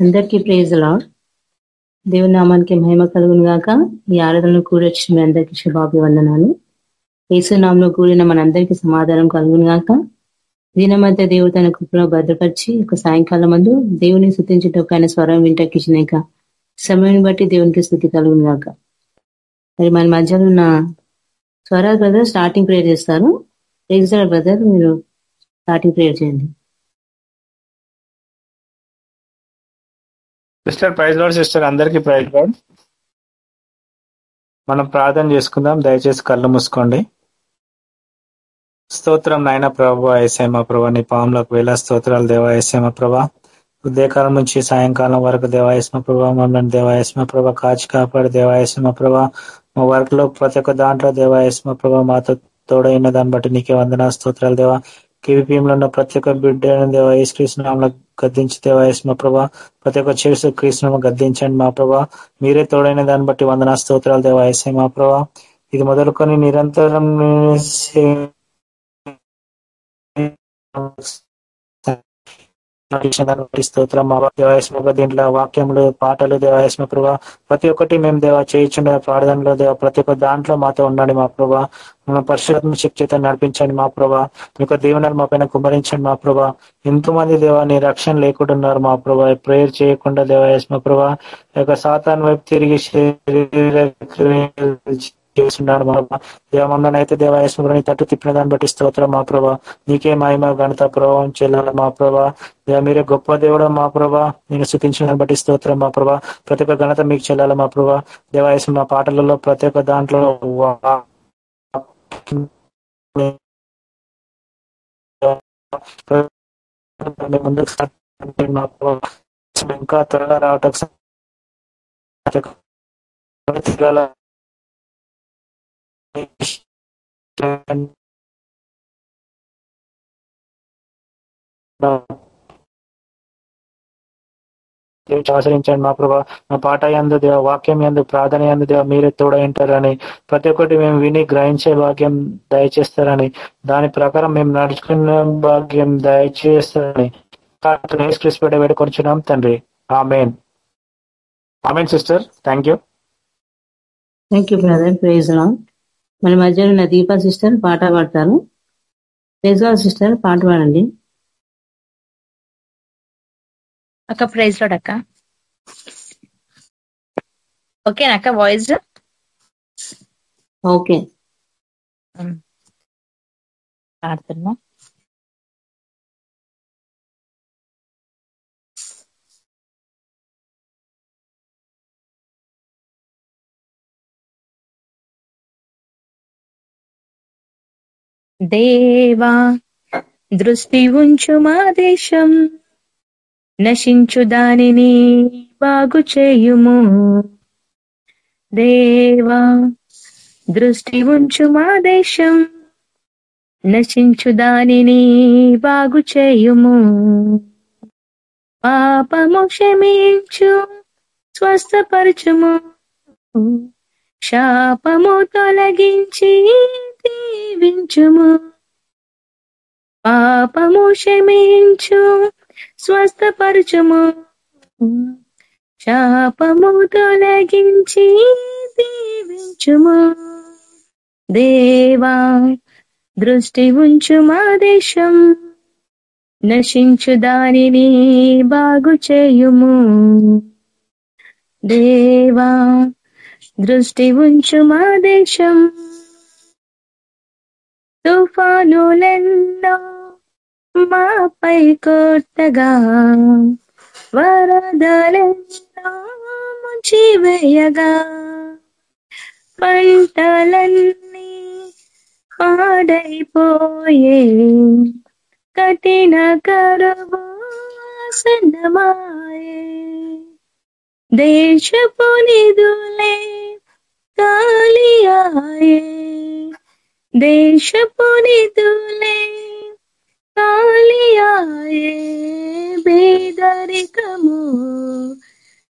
అందరికీ praise lord దేవుని నామానికి మహిమ కలుగును గాక. ఈ ఆరాధనలు కూడొచ్చిన మీ అందరికీ శుభాభివందనాలు. ఏసునామంలో కూడిన మనందరికీ సమాధానం కలుగును గాక. దీని మధ్య దేవుడు తన కృపలో భద్రపరిచి ఒక సాయంకాలం మందు దేవుని స్థుతించేటప్పుడు స్వరం వింటకిచ్చినాక సమయం బట్టి దేవునికి స్థుతి కలుగును గాక. మరి మన మధ్యలో ఉన్న స్వరాజ్ బ్రదర్ స్టార్టింగ్ ప్రేయర్ చేస్తారు. ఎగ్జాల్ బ్రదర్ మీరు స్టార్టింగ్ ప్రేయర్ చేయండి. సిస్టర్ ప్రైజ్ లోడ్ సిస్టర్ అందరికీ ప్రైజ్ లోడ్ మనం ప్రార్థన చేసుకుందాం. దయచేసి కళ్ళు మూసుకోండి. స్తోత్రం నాయన ప్రభు ఐసేమ ప్రభా నీ పాములకు వేల స్తోత్రాలు దేవా ఐసేమ ప్రభా. ఉదయకాలం నుంచి సాయంకాలం వరకు దేవాయస్మ ప్రభా మమ్మల్ని దేవాయస్మ ప్రభా కాచి కాపాడు దేవాయస్మ ప్రభా. మా వర్క్లో ప్రతి ఒక్క దాంట్లో దేవాయస్మ ప్రభా మాతో తోడైన దాన్ని బట్టి నీకే వందనా స్తోత్రాలు దేవా. కేవీపీఎంలో ఉన్న ప్రతి ఒక్క బిడ్డ దేవ యేసుకృష్ణ గద్దించి దేవాయస్ మా ప్రభా. ప్రతి ఒక్క చేసు కృష్ణ గద్దించండి మా ప్రభా. మీరే తోడైన దాన్ని బట్టి వందనా స్తోత్రాలు దేవ మా ప్రభా. ఇది మొదలుకొని నిరంతరం స్తోత్రం దేవాయస్మ దీంట్లో వాక్యములు పాటలు దేవాయస్మ ప్రభా ప్రతి ఒక్కటి మేము దేవ చేయించుండే ప్రార్థనలో దేవ ప్రతి ఒక్క దాంట్లో మాతో ఉండండి మా ప్రభా. మన పరిశుభ్ర శక్తి నడిపించండి మా ప్రభా. మీకు దీవెనలు మా పైన కుమరించండి మా ప్రభా. ఎంతో మంది దేవా నీ రక్షణ లేకుండా ఉన్నారు మా ప్రభా. ప్రేయర్ చేయకుండా దేవాయస్మ ప్రభా యొక్క సాతాన్ వైపు తిరిగి చేస్తున్నాడు మా దేవమమ్మల్ని అయితే దేవాయస్మరణి తట్టు తిప్పిన దాన్ని బట్టి స్తోత్రం మా ప్రభా. నీకే మహిమ ఘనత ప్రభావం చెల్లాల మా ప్రభా. దేవ మీరే గొప్ప దేవుడు మా ప్రభా. నేను శృతించిన దాన్ని బట్టి స్తోత్రం మా ప్రభా. ప్రతి ఒక్క ఘనత మీకు చెల్లాల మా ప్రభా. దేవాయస్మ మా పాటలలో ప్రతి ఒక్క దాంట్లో ముందుకు ఇంకా త్వరగా రావటం ఆచరించండి మా ప్రభా మా పాట ఎందు దేవ వాక్యం ఎందు ప్రార్థన ఎందు దేవ మీరే తోడైంటారని ప్రతి ఒక్కటి మేము విని గ్రహించే భాగ్యం దయచేస్తారని దాని ప్రకారం మేము నడుచుకున్న భాగ్యం దయచేస్తారని క్రిస్పెట వేడుకొచ్చున్నాం తండ్రి. Amen. Amen sister. Thank you thank you brother praise మన మధ్యలో ఉన్న దీపా సిస్టర్ పాట పాడతారు ప్రైజ్ సిస్టర్ పాట పాడండి. అక్క ప్రైజ్ లోడ్ అక్క. ఓకేనా అక్క వాయిస్? ఓకే. పాడుతున్నా. దేవా దృష్టి ఉంచు మా దేశం నశించు దానిని బాగు చేయుము. దేవా దృష్టి ఉంచు మా దేశం నశించు దానిని బాగు చేయుము. పాపము క్షమించు స్వస్థపరచుము. శాపము తొలగించి దీవించుము. పాపము క్షమించు స్వస్థపరచుము. శాపము తొలగించి దీవించుము. దేవా దృష్టి ఉంచు మా దేశం. నశించు దానిని బాగు చేయుము దేవా దృష్టి ఉంచు మా దేశం తుఫానులెన్నో మాపై కొట్టగా వరదలెన్నో ముంచివేయగా పంటలన్నీ పాడైపోయే కఠిన కరువు సన్నమాయే దేశపు నిధులే కాలియాయే దేశపు నిధులే కాలియాయే బేదరికము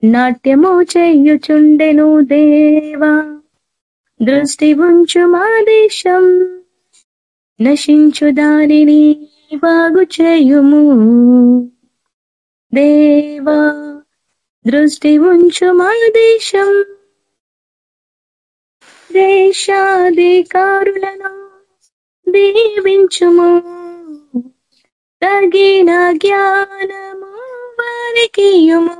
నాట్యము చెయ్యుచుండెను దేవా దృష్టి ఉంచు మా దేశం నశించు దానిని బాగు చేయుము దేవా దృష్టి ఉంచు మా దేశం దేశాధికారులను దీవించుము. తగిన జ్ఞానము వారికియుము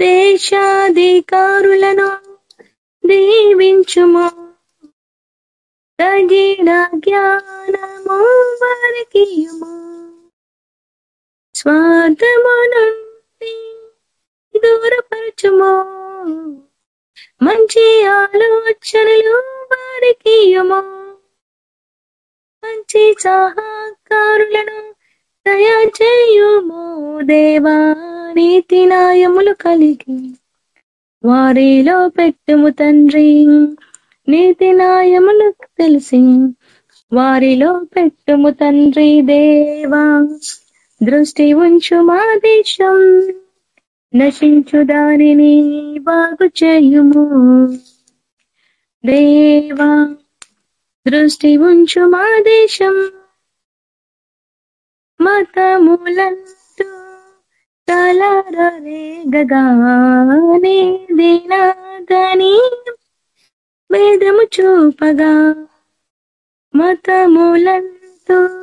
దేశాధికారులను దీవించుము. తగిన జ్ఞానము వారికియుము స్వార్థము నుండి దూరపరచుము. మంచి ఆలోచనలు వారికి మంచి సహకారులను దయచేయుము దేవా నీతి న్యాయములు కలిగి. వారిలో పెట్టుము తండ్రి నీతి న్యాయములు తెలిసి. వారిలో పెట్టుము తండ్రి దేవా దృష్టి ఉంచు మా దేశం. నశించు దానిని బాగు చేయుము. దేవా దృష్టి ఉంచు మా దేశం. మతములంటూ తలరరేగగానే దినాదని వేదము చూపగా. మతములంతో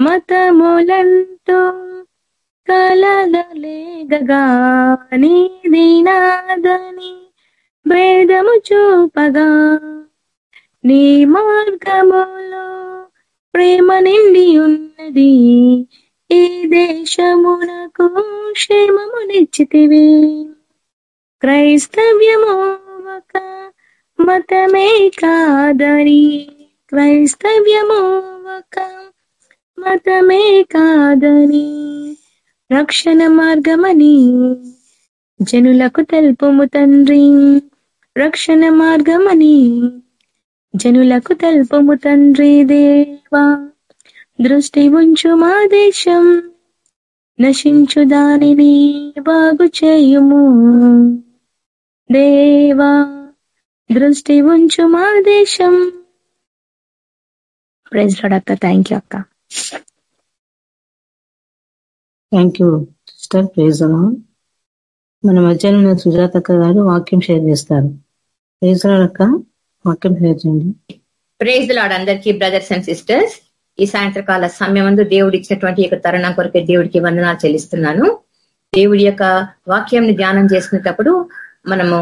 మతములంతో కలగలేగగాని దినాదని భేదము చూపగా. నీ మార్గములో ప్రేమ నిండి ఉన్నది. ఈ దేశమునకు క్షేమము నిచ్చితివి. క్రైస్తవ్యము ఒక మతమే కాదని క్రైస్తవ్యము ఒక మతమే కాదని రక్షణ మార్గమని జనులకు తెలుపుము తండ్రి. రక్షణ మార్గమని జనులకు తెలుపుము తండ్రి దేవా. దృష్టి ఉంచు మా దేశం నశించు దానిని బాగు చేయుము. దేవా దృష్టి ఉంచు మా దేశం. ప్రైజ్ అక్క థ్యాంక్ యూ అక్క. థ్యాంక్ యూ సిస్టర్ ప్రేజ్ మన మధ్యలో ఉన్న సుజాతక్క గారు వాక్యం షేర్ చేస్తారు. ప్రేజ్ అక్క. వాక్యం షేర్ చేయండి. ప్రేజ్ లాడ్ అందరికీ బ్రదర్స్ అండ్ సిస్టర్స్ ఈ సాయంత్రకాల సమయం అందు దేవుడు ఇచ్చినటువంటి యొక్క తరుణం కొరకే దేవుడికి వందనాలు చెల్లిస్తున్నాను. దేవుడి యొక్క వాక్యంని ధ్యానం చేసుకునేటప్పుడు మనము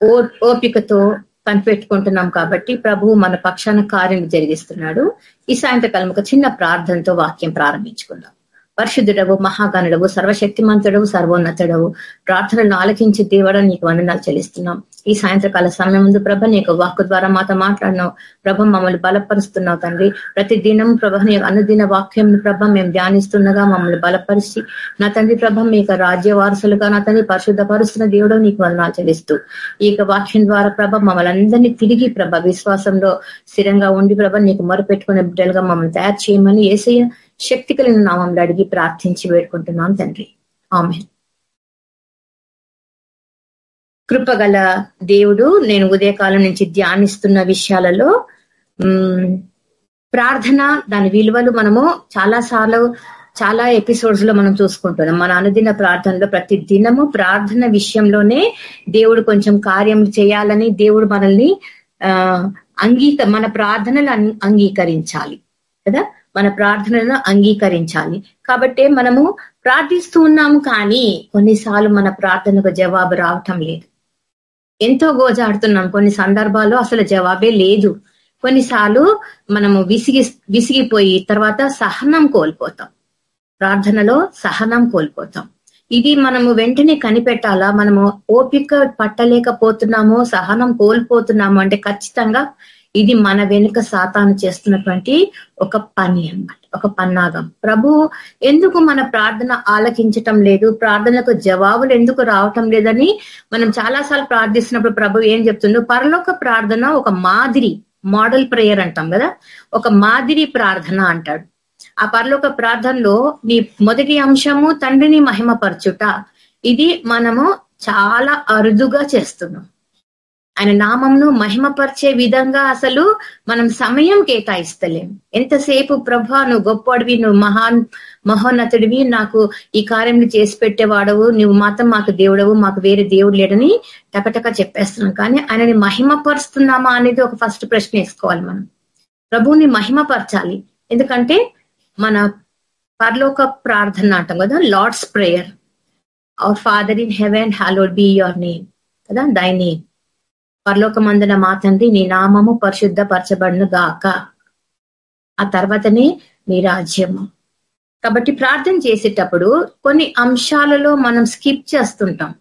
ఓ ఓపికతో కనిపెట్టుకుంటున్నాం కాబట్టి ప్రభువు మన పక్షాన కార్యం జరిగిస్తున్నాడు. ఈ సాయంత్రకాలం ఒక చిన్న ప్రార్థనతో వాక్యం ప్రారంభించుకుందాం. పరిశుద్ధుడవు మహాగణుడవు సర్వశక్తిమంతుడవు సర్వోన్నతుడవు. ప్రార్థనలను ఆలకించి దేవడం నీకు వందనాలు చెల్లిస్తున్నాం. ఈ సాయంత్రకాల సమయం ముందు ప్రభ నీకు వాక్కు ద్వారా మాతో మాట్లాడినావు. ప్రభ మమ్మల్ని బలపరుస్తున్నావు తండ్రి. ప్రతి దినం ప్రభ నీ అనుదిన వాక్యం ప్రభ మేము ధ్యానిస్తుండగా మమ్మల్ని బలపరిచి నా తండ్రి ప్రభ మీ యొక్క రాజ్య వారసులుగా నా తండ్రి పరిశుద్ధపరుస్తున్న దేవుడు నీకు వందనాలు చెల్లిస్తూ ఈ యొక్క వాక్యం ద్వారా ప్రభ మమ్మల్ని అందరినీ తిరిగి ప్రభ విశ్వాసంలో స్థిరంగా ఉండి ప్రభ నీకు మొరపెట్టుకునే బిడ్డలుగా మమ్మల్ని తయారు చేయమని ఏసయ్య శక్తి కలిగిన నామంలో అడిగి ప్రార్థించి వేడుకుంటున్నాం తండ్రి. ఆమె కృపగల దేవుడు నేను ఉదయకాలం నుంచి ధ్యానిస్తున్న విషయాలలో ప్రార్థన దాని విలువలు మనము చాలా సార్లు చాలా ఎపిసోడ్స్లో మనం చూసుకుంటున్నాం. మన అనుదిన ప్రార్థనలో ప్రతి దినము ప్రార్థన విషయంలోనే దేవుడు కొంచెం కార్యం చేయాలని దేవుడు మనల్ని ఆ అంగీక మన ప్రార్థనలు అంగీకరించాలి. కదా? మన ప్రార్థనలను అంగీకరించాలి. కాబట్టి మనము ప్రార్థిస్తూ ఉన్నాము కానీ కొన్నిసార్లు మన ప్రార్థనకు జవాబు రావటం లేదు. ఎంతో గోజాడుతున్నాం. కొన్ని సందర్భాల్లో అసలు జవాబే లేదు. కొన్నిసార్లు మనము విసిగి విసిగిపోయి తర్వాత సహనం కోల్పోతాం. ప్రార్థనలో సహనం కోల్పోతాం. ఇది మనము వెంటనే కనిపెట్టాలా? మనము ఓపిక పట్టలేకపోతున్నామో సహనం కోల్పోతున్నాము అంటే ఖచ్చితంగా ఇది మన వెనుక సాతాను చేస్తున్నటువంటి ఒక పని అనమాట ఒక పన్నాగం. ప్రభు ఎందుకు మన ప్రార్థన ఆలకించటం లేదు? ప్రార్థనలకు జవాబులు ఎందుకు రావటం లేదని మనం చాలాసార్లు ప్రార్థిస్తున్నప్పుడు ప్రభు ఏం చెప్తుందో పరలోక ప్రార్థన ఒక మాదిరి మోడల్ ప్రేయర్ అంటాం కదా? ఒక మాదిరి ప్రార్థన అంటాడు. ఆ పరలోక ప్రార్థనలో నీ మొదటి అంశము తండ్రిని మహిమపరచుట. ఇది మనము చాలా అరుదుగా చేస్తున్నాం. ఆయన నామంను మహిమపరిచే విధంగా అసలు మనం సమయం కేటాయిస్తలేం. ఎంతసేపు ప్రభా నువ్వు గొప్పడివి నువ్వు మహాన్ మహోన్నతుడివి నాకు ఈ కార్యం చేసి పెట్టేవాడవు నువ్వు మాత్రం మాకు దేవుడవు మాకు వేరే దేవుడు లేడని టకటక చెప్పేస్తున్నాం. కానీ ఆయనని మహిమపరుస్తున్నామా అనేది ఒక ఫస్ట్ ప్రశ్న వేసుకోవాలి మనం. ప్రభువుని మహిమపరచాలి. ఎందుకంటే మన పరలోక ప్రార్థన అంటాం కదా lord's prayer our father in heaven hallowed be your name కదా దై నేమ్ పరలోకమందున మా తండ్రి నీ నామము పరిశుద్ధ పరచబడును గాక. ఆ తర్వాతనే నీ రాజ్యము. కాబట్టి ప్రార్థన చేసేటప్పుడు కొన్ని అంశాలలో మనం స్కిప్ చేస్తుంటాం.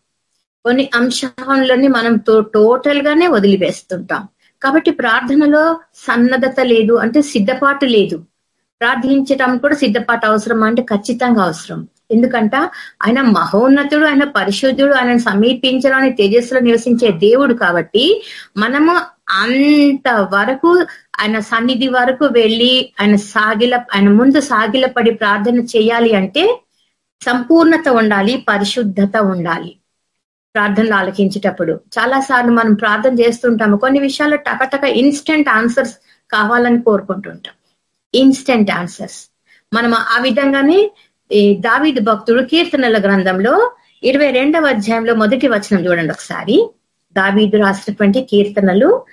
కొన్ని అంశాలని మనం టోటల్ గానే వదిలివేస్తుంటాం. కాబట్టి ప్రార్థనలో సన్నద్ధత లేదు అంటే సిద్ధపాటు లేదు. ప్రార్థించటం కూడా సిద్ధపాటు అవసరం అంటే ఖచ్చితంగా అవసరం. ఎందుకంట ఆయన మహోన్నతుడు ఆయన పరిశుద్ధుడు ఆయన సమీపించడానికి తేజస్సులో నివసించే దేవుడు కాబట్టి మనము అంత వరకు ఆయన సన్నిధి వరకు వెళ్ళి ఆయన సాగిల ఆయన ముందు సాగిలపడి ప్రార్థన చేయాలి అంటే సంపూర్ణత ఉండాలి పరిశుద్ధత ఉండాలి. ప్రార్థనలు ఆలకించేటప్పుడు చాలా సార్లు మనం ప్రార్థన చేస్తుంటాము. కొన్ని విషయాల్లో టకటక ఇన్స్టెంట్ ఆన్సర్స్ కావాలని కోరుకుంటుంటాం. Instant answers. మనం ఆ విధంగానే ఈ దావీద్ భక్తుడు కీర్తనల గ్రంథంలో ఇరవై రెండవ అధ్యాయంలో మొదటి వచనం చూడండి ఒకసారి. దావీదు రాసినటువంటి కీర్తనలు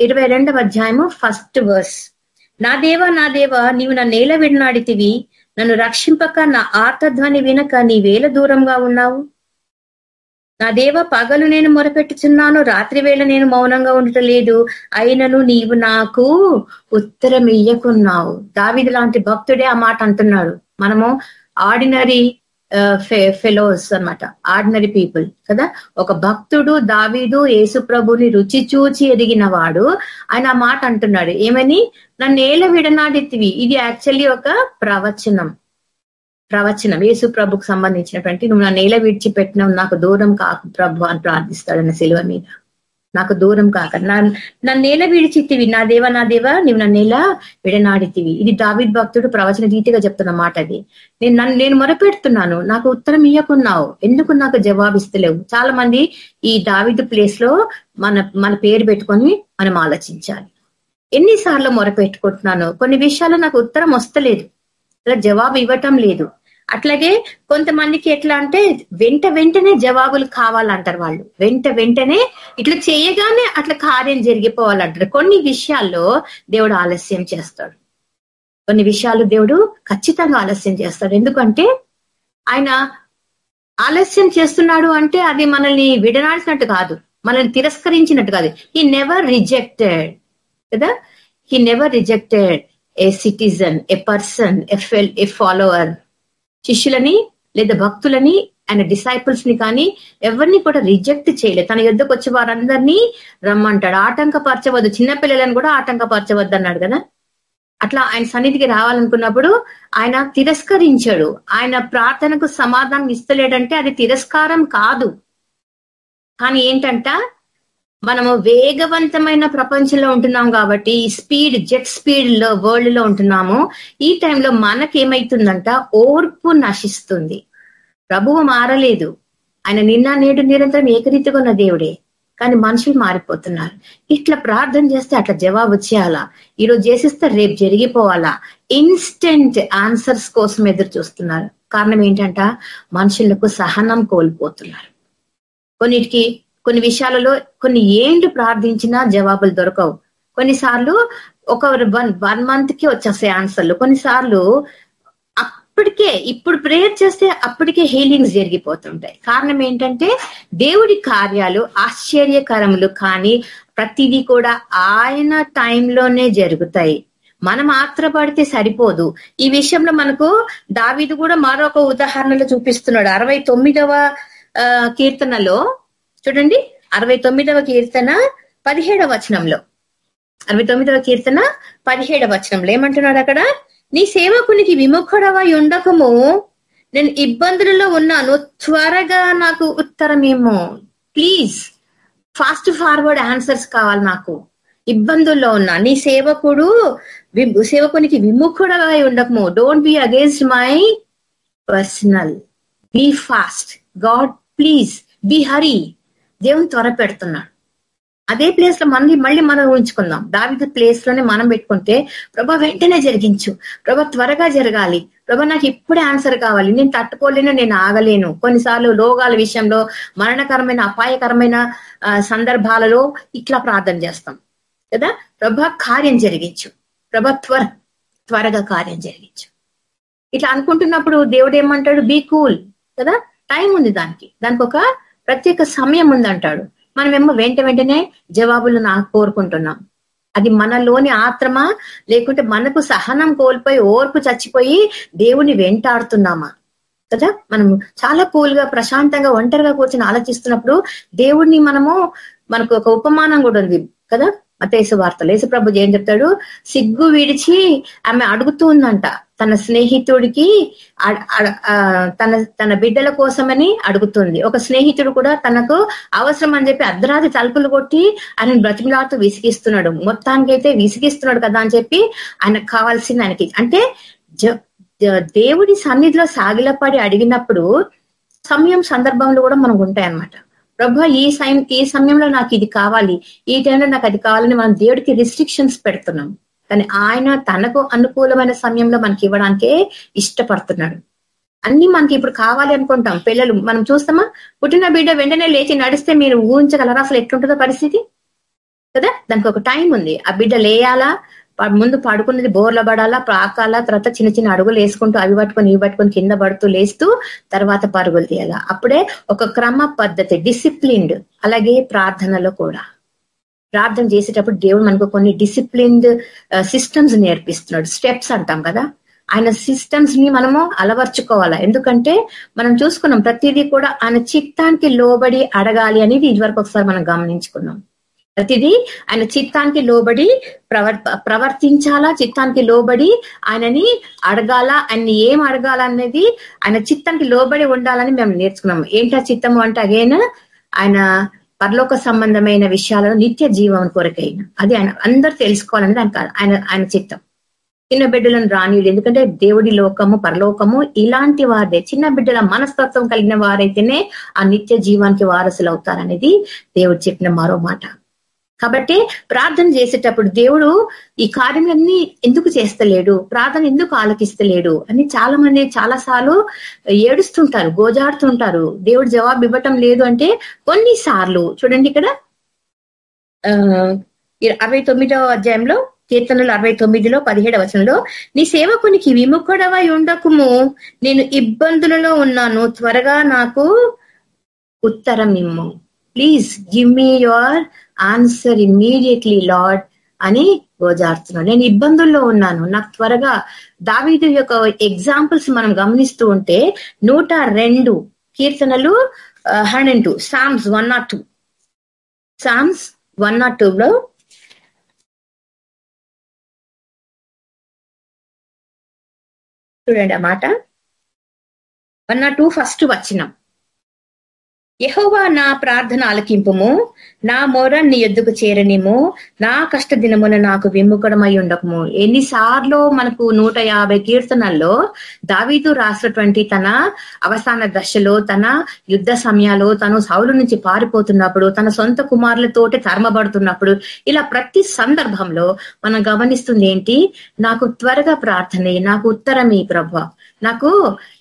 ఇరవై రెండవ అధ్యాయము ఫస్ట్ వర్స్. నా దేవ నా దేవ నీవు నా నేల విడనాడితివి. నన్ను రక్షింపక నా ఆర్తధ్వని వినక నీ వేల దూరంగా ఉన్నావు. నా దేవ పగలు నేను మొరపెట్టుచున్నాను రాత్రి వేళ నేను మౌనంగా ఉండటం లేదు అయినను నీవు నాకు ఉత్తరం ఇయ్యకున్నావు. దావిది లాంటి భక్తుడే ఆ మాట అంటున్నాడు. మనము ఆర్డినరీ ఫెలోస్ అనమాట ఆర్డినరీ పీపుల్ కదా? ఒక భక్తుడు దావీదు యేసు ప్రభుని రుచి చూచి ఎదిగిన వాడు ఆయన ఆ మాట అంటున్నాడు. ఏమని? నన్ను ఏల విడనాడితివి ఇది యాక్చువల్లీ ఒక ప్రవచనం. ప్రవచనం యేసు ప్రభుకు సంబంధించినటువంటి నువ్వు నా నేల విడిచిపెట్టినవు నాకు దూరం కాకు ప్రభు అని ప్రార్థిస్తాడన్న సిలువ మీద. నాకు దూరం కాక నా నేల విడిచితివి నా దేవ నా దేవ నువ్వు నా నేల విడనాడితివి. ఇది దావిద్ భక్తుడు ప్రవచన రీతిగా చెప్తున్న మాట అది. నేను నన్ను నేను మొరపెడుతున్నాను నాకు ఉత్తరం ఇయ్యకున్నావు ఎందుకు నాకు జవాబిస్తలేవు? చాలా మంది ఈ దావిద్ ప్లేస్లో మన మన పేరు పెట్టుకొని మనం ఆలోచించాలి. ఎన్నిసార్లు మొరపెట్టుకుంటున్నాను కొన్ని విషయాలు నాకు ఉత్తరం వస్తలేదు. జవాబు ఇవ్వటం లేదు. అట్లాగే కొంతమందికి ఎట్లా అంటే వెంట వెంటనే జవాబులు కావాలంటారు వాళ్ళు. వెంట వెంటనే ఇట్లా చేయగానే అట్లా కార్యం జరిగిపోవాలంటారు. కొన్ని విషయాల్లో దేవుడు ఆలస్యం చేస్తాడు. కొన్ని విషయాలు దేవుడు ఖచ్చితంగా ఆలస్యం చేస్తాడు. ఎందుకంటే ఆయన ఆలస్యం చేస్తున్నాడు అంటే అది మనల్ని విడనాడినట్టు కాదు. మనల్ని తిరస్కరించినట్టు కాదు. హీ నెవర్ రిజెక్టెడ్ కదా? He never rejected a citizen a person fell a follower శిష్యులని లేదా భక్తులని ఆయన డిసైపుల్స్ని కానీ ఎవరిని కూడా రిజెక్ట్ చేయలేదు. తన యుద్ధకు వచ్చే వారందరినీ రమ్మంటాడు. ఆటంకపరచవద్దు. చిన్నపిల్లలను కూడా ఆటంకపరచవద్దు అన్నాడు కదా? అట్లా ఆయన సన్నిధికి రావాలనుకున్నప్పుడు ఆయన తిరస్కరించాడు. ఆయన ప్రార్థనకు సమాధానం ఇస్తలేడంటే అది తిరస్కారం కాదు. కానీ ఏంటంట? మనము వేగవంతమైన ప్రపంచంలో ఉంటున్నాం కాబట్టి స్పీడ్ జెట్ స్పీడ్లో వరల్డ్లో ఉంటున్నాము. ఈ టైంలో మనకేమైతుందంట? ఓర్పు నశిస్తుంది. ప్రభువు మారలేదు. ఆయన నిన్న నేడు నిరంతరం ఏకరీతిగా ఉన్న దేవుడే. కానీ మనుషులు మారిపోతున్నారు. ఇట్లా ప్రార్థన చేస్తే అట్లా జవాబు వచ్చేయాలా? ఈరోజు చేసిస్తే రేపు జరిగిపోవాలా? ఇన్స్టెంట్ ఆన్సర్స్ కోసం ఎదురు చూస్తున్నారు. కారణం ఏంటంట? మనుషులకు సహనం కోల్పోతున్నారు. కొన్నిటికి కొన్ని విషయాలలో కొన్ని ఏండ్లు ప్రార్థించినా జవాబులు దొరకవు. కొన్నిసార్లు ఒక వన్ వన్ మంత్కి వచ్చేస్తాయి ఆన్సర్లు. కొన్నిసార్లు అప్పటికే ఇప్పుడు ప్రేయర్ చేస్తే అప్పటికే హీలింగ్స్ జరిగిపోతుంటాయి. కారణం ఏంటంటే దేవుడి కార్యాలు ఆశ్చర్యకరములు కానీ ప్రతిదీ కూడా ఆయన టైంలోనే జరుగుతాయి. మనం ఆత్రపడితే సరిపోదు. ఈ విషయంలో మనకు దావిది కూడా మరొక ఉదాహరణలో చూపిస్తున్నాడు. అరవై తొమ్మిదవ కీర్తనలో చూడండి అరవై తొమ్మిదవ కీర్తన పదిహేడవ వచనంలో. అరవై తొమ్మిదవ కీర్తన పదిహేడవ వచనంలో. ఏమంటున్నాడు అక్కడ? నీ సేవకునికి విముఖుడవై ఉండకము. నేను ఇబ్బందులలో ఉన్నాను. త్వరగా నాకు ఉత్తరం ఏమో ప్లీజ్ ఫాస్ట్ ఫార్వర్డ్ ఆన్సర్స్ కావాలి నాకు. ఇబ్బందుల్లో ఉన్నా. నీ సేవకుడు సేవకునికి విముఖుడవై ఉండకము. Don't be against my personal be fast God please be hurry దేవుని త్వర పెడుతున్నాడు. అదే ప్లేస్లో మళ్ళీ మళ్ళీ మనం ఉంచుకుందాం దావిద ప్లేస్లోనే మనం పెట్టుకుంటే ప్రభా వెంటనే జరిగించు. ప్రభా త్వరగా జరగాలి. ప్రభా నాకు ఇప్పుడే ఆన్సర్ కావాలి. నేను తట్టుకోలేను నేను ఆగలేను. కొన్నిసార్లు రోగాల విషయంలో మరణకరమైన అపాయకరమైన సందర్భాలలో ఇట్లా ప్రార్థన చేస్తాం. కదా? ప్రభా కార్యం జరిగించు. ప్రభా త్వర త్వరగా కార్యం జరిగించు. ఇట్లా అనుకుంటున్నప్పుడు దేవుడు ఏమంటాడు? బీ కూల్ కదా? టైం ఉంది దానికి. దానికి ఒక ప్రత్యేక సమయం ఉంది అంటాడు మనమేమో వెంట వెంటనే జవాబులు నాకు కోరుకుంటున్నాం. అది మనలోని ఆత్రమా? లేకుంటే మనకు సహనం కోల్పోయి ఓర్పు చచ్చిపోయి దేవుని వెంటాడుతున్నామా? కదా? మనం చాలా కూల్గా ప్రశాంతంగా ఒంటరిగా కూర్చొని ఆలోచిస్తున్నప్పుడు దేవుడిని మనము మనకు ఒక ఉపమానం కూడా ఉంది కదా? మత వార్తలు. యేసుప్రభు ఏం చెప్తాడు? సిగ్గు విడిచి ఆమె అడుగుతూ ఉందంట. తన స్నేహితుడికి తన తన బిడ్డల కోసమని అడుగుతుంది. ఒక స్నేహితుడు కూడా తనకు అవసరం అని చెప్పి అర్ధరాత్రి తలుపులు కొట్టి ఆయన బ్రతిమిలాడుతూ విసిగిస్తున్నాడు. మొత్తానికైతే విసిగిస్తున్నాడు కదా అని చెప్పి ఆయనకు కావాల్సింది ఆయనకి. అంటే దేవుడి సన్నిధిలో సాగిలపడి అడిగినప్పుడు సమయం సందర్భంలో కూడా మనకు ఉంటాయన్నమాట. ప్రభు ఈ సమయం ఈ సమయంలో నాకు ఇది కావాలి. ఈ టైంలో నాకు అది కావాలని మనం దేవుడికి రిస్ట్రిక్షన్స్ పెడుతున్నాం. కానీ ఆయన తనకు అనుకూలమైన సమయంలో మనకి ఇవ్వడానికే ఇష్టపడుతున్నాడు. అన్ని మనకి ఇప్పుడు కావాలి అనుకుంటాం. పిల్లలు మనం చూస్తామా? పుట్టిన బిడ్డ వెంటనే లేచి నడిస్తే మీరు ఊహించగలరా? అసలు ఎట్లుంటుందో పరిస్థితి? కదా? దానికి ఒక టైం ఉంది. ఆ బిడ్డ లేయాలా? ముందు పడుకున్నది బోర్ల పడాలా? ప్రాకాల తర్వాత చిన్న చిన్న అడుగులు వేసుకుంటూ అవి పట్టుకొని ఇవి పట్టుకొని కింద పడుతూ లేస్తూ తర్వాత పరుగులు తీయాలా? అప్పుడే ఒక క్రమ పద్ధతి డిసిప్లిన్డ్ అలాగే ప్రార్థనలో కూడా. ప్రార్థన చేసేటప్పుడు దేవుడు మనకు కొన్ని డిసిప్లిన్డ్ uh, సిస్టమ్స్ నేర్పిస్తున్నాడు. స్టెప్స్ అంటాం కదా? ఆయన సిస్టమ్స్ని మనము అలవర్చుకోవాలా? ఎందుకంటే మనం చూసుకున్నాం ప్రతిదీ కూడా ఆయన చిత్తానికి లోబడి అడగాలి అనేది ఇదివరకు ఒకసారి మనం గమనించుకున్నాం. ప్రతిదీ ఆయన చిత్తానికి లోబడి ప్రవర్ ప్రవర్తించాలా? చిత్తానికి లోబడి ఆయనని అడగాల? ఆయన ఏం అడగాల అనేది ఆయన చిత్తానికి లోబడి ఉండాలని మేము నేర్చుకున్నాం ఏంటా చిత్తము అంటే అగైన్ ఆయన పరలోక సంబంధమైన విషయాలను నిత్య జీవం కొరకైన అది ఆయన అందరు తెలుసుకోవాలని దానికి ఆయన ఆయన చిత్తం. చిన్న బిడ్డలను రానియుడు. ఎందుకంటే దేవుడి లోకము పరలోకము ఇలాంటి వారే చిన్న బిడ్డల మనస్తత్వం కలిగిన వారైతేనే ఆ నిత్య జీవానికి వారసులు అవుతారనేది దేవుడు చెప్పిన మరో మాట. కాబట్టి ప్రార్థన చేసేటప్పుడు దేవుడు ఈ కార్యములన్నీ ఎందుకు చేస్తలేడు? ప్రార్థన ఎందుకు ఆలకిస్తలేడు? అని చాలా మంది చాలా సార్లు ఏడుస్తుంటారు గోజాడుతుంటారు. దేవుడు జవాబు ఇవ్వటం లేదు అంటే కొన్నిసార్లు చూడండి ఇక్కడ. అరవై తొమ్మిదవ అధ్యాయంలో కీర్తనలు అరవై తొమ్మిదిలో పదిహేడవ వచనంలో నీ సేవకునికి విముఖుడవై ఉండకుము. నేను ఇబ్బందులలో ఉన్నాను. త్వరగా నాకు ఉత్తరం ఇమ్ము please give me your answer immediately lord అని గోజాడుతున్నాను నేను ఇబ్బందుల్లో ఉన్నాను. నాకు త్వరగా దావీదు యొక్క ఎగ్జాంపుల్స్ మనం గమనిస్తూ ఉంటే నూట రెండు కీర్తనలు hundred two psalms one nought two psalms one nought two లో చూడండి ఆ మాట. వన్ నాట్ టూ ఫస్ట్ వచ్చినాం యహోవా నా ప్రార్థన ఆలకింపుము నా మొర నీ ఎద్దుకు చేరనిము నా కష్ట దినమున నాకు విముఖడమై ఉండకము ఎన్నిసార్లు మనకు నూట యాభై కీర్తనల్లో దావీదు రాసినటువంటి తన అవసాన దశలో తన యుద్ధ సమయాల్లో తను సౌలు నుంచి పారిపోతున్నప్పుడు తన సొంత కుమారులతోటి తరమబడుతున్నప్పుడు ఇలా ప్రతి సందర్భంలో మనం గమనిస్తుంది ఏంటి నాకు త్వరగా ప్రార్థనే నాకు ఉత్తరమే ప్రభ నాకు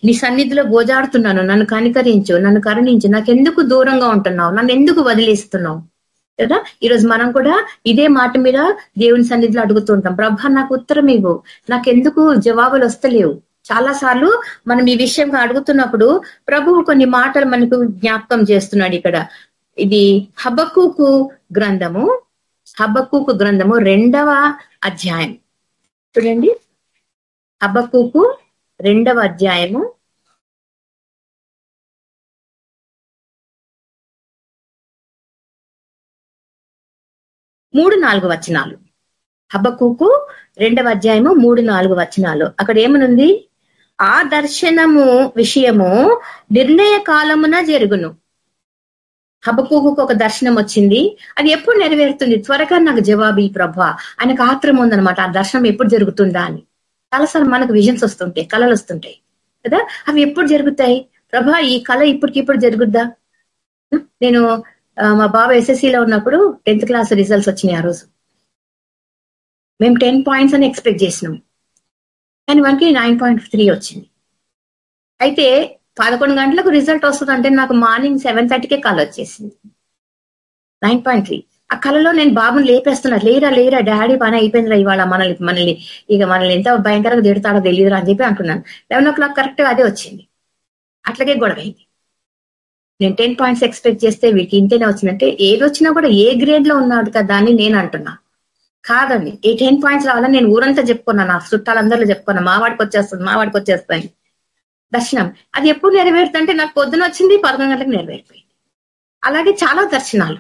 నీ సన్నిధిలో గోజాడుతున్నాను నన్ను కనికరించు నన్ను కరుణించు నాకెందుకు దూరంగా ఉంటున్నావు నన్ను ఎందుకు వదిలేస్తున్నావు? కదా? ఈరోజు మనం కూడా ఇదే మాట మీద దేవుని సన్నిధిలో అడుగుతుంటాం ప్రభా నాకు ఉత్తరం ఇవ్వు. నాకెందుకు జవాబులు వస్తలేవు. చాలా సార్లు మనం ఈ విషయం అడుగుతున్నప్పుడు ప్రభువు కొన్ని మాటలు మనకు జ్ఞాపకం చేస్తున్నాడు ఇక్కడ. ఇది హబక్కుకు గ్రంథము హబక్కుకు గ్రంథము రెండవ అధ్యాయం. చూడండి. హబక్కుకు రెండవ అధ్యాయము. మూడు నాలుగు వచనాలు. హబ్బకుకు రెండవ అధ్యాయము మూడు నాలుగు వచనాలు. అక్కడ ఏమనుంది? ఆ దర్శనము విషయము నిర్ణయ కాలమున జరుగును. హబకుకు ఒక దర్శనం వచ్చింది. అది ఎప్పుడు నెరవేరుతుంది? త్వరగా నాకు జవాబు ఈ ప్రభా. ఆయనకు ఆత్రం ఉందనమాట ఆ దర్శనం ఎప్పుడు జరుగుతుందా అని. చాలాసార్లు మనకు విజన్స్ వస్తుంటాయి కళలు వస్తుంటాయి. కదా? అవి ఎప్పుడు జరుగుతాయి? ప్రభా ఈ కళ ఇప్పటికిప్పుడు జరుగుద్దా? నేను మా బాబు ఎస్ఎస్సిలో ఉన్నప్పుడు టెన్త్ క్లాస్ రిజల్ట్స్ వచ్చినాయి ఆ రోజు. మేము టెన్ పాయింట్స్ అని ఎక్స్పెక్ట్ చేసినాం. కానీ మనకి నైన్ పాయింట్ త్రీ వచ్చింది. అయితే పదకొండు గంటలకు రిజల్ట్ వస్తుంది అంటే నాకు మార్నింగ్ సెవెన్ థర్టీకే కాల్ వచ్చేసింది. నైన్ పాయింట్ త్రీ ఆ కళలో నేను బాబుని లేపేస్తున్నా. లేరా లేరా డాడీ పని అయిపోయిందిరా ఇవాళ మనల్ని మనల్ని. ఇక మనల్ని ఎంత భయంకరంగా తిడతాడో తెలియదురా అని చెప్పి అంటున్నాను. లెవెన్ ఓ క్లాక్ కరెక్ట్గా అదే వచ్చింది. అట్లాగే గొడవ అయింది నేను టెన్ పాయింట్స్ ఎక్స్పెక్ట్ చేస్తే వీటికి ఇంతేనే వచ్చిందంటే ఏది వచ్చినా కూడా ఏ గ్రేడ్లో ఉన్నాడు కదా అని నేను అంటున్నా. కాదండి ఈ టెన్ పాయింట్స్ రావాలని నేను ఊరంతా చెప్పుకున్నా నా చుట్టాలందరిలో చెప్పుకున్నా. మా వాడికి వచ్చేస్తుంది మా వాడికి వచ్చేస్తాయి దర్శనం. అది ఎప్పుడు నెరవేరుతుంటే నాకు పొద్దున వచ్చింది పదకొండు గంటలకు నెరవేరిపోయింది. అలాగే చాలా దర్శనాలు.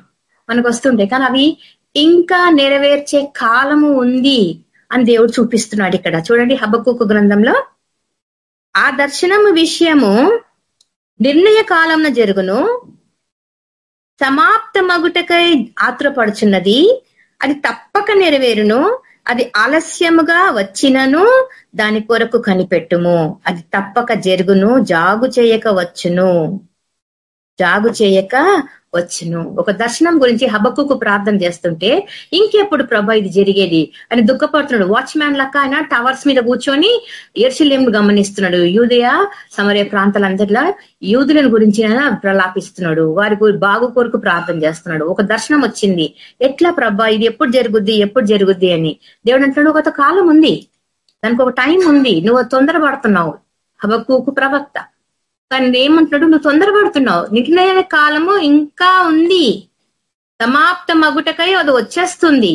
మనకు వస్తుంటాయి కానీ అవి ఇంకా నెరవేర్చే కాలము ఉంది అని దేవుడు చూపిస్తున్నాడు ఇక్కడ. చూడండి హబ్బకుకు గ్రంథంలో. ఆ దర్శనము విషయము నిర్ణయ కాలంన జరుగును. సమాప్త మగుటకై ఆత్రపడుచున్నది. అది తప్పక నెరవేరును. అది ఆలస్యముగా వచ్చినను దాని కొరకు కనిపెట్టుము. అది తప్పక జరుగును జాగు చేయక వచ్చును. జాగు చేయక వచ్చును. ఒక దర్శనం గురించి హబక్కుకు ప్రార్థన చేస్తుంటే ఇంకెప్పుడు ప్రభా ఇది జరిగేది? అని దుఃఖపడుతున్నాడు. వాచ్మ్యాన్ లక్క ఆయన టవర్స్ మీద కూర్చొని ఎర్షిలేం గమనిస్తున్నాడు. యూదయ సమరయ ప్రాంతాలంతట్లో యూదులను గురించి ప్రలాపిస్తున్నాడు. వారి బాగు కొరకు ప్రార్థన చేస్తున్నాడు. ఒక దర్శనం వచ్చింది. ఎట్లా ప్రభా? ఇది ఎప్పుడు జరుగుద్ది? ఎప్పుడు జరుగుద్ది అని. దేవుడు అంటున్నాడు ఒక కాలం ఉంది. దానికి ఒక టైం ఉంది. నువ్వు తొందరపడుతున్నావు. హబక్కుకు ప్రవక్త. కానీ ఏమంటున్నాడు నువ్వు తొందరపడుతున్నావు. నిర్ణయ కాలము ఇంకా ఉంది. సమాప్త మగుటకై అది వచ్చేస్తుంది.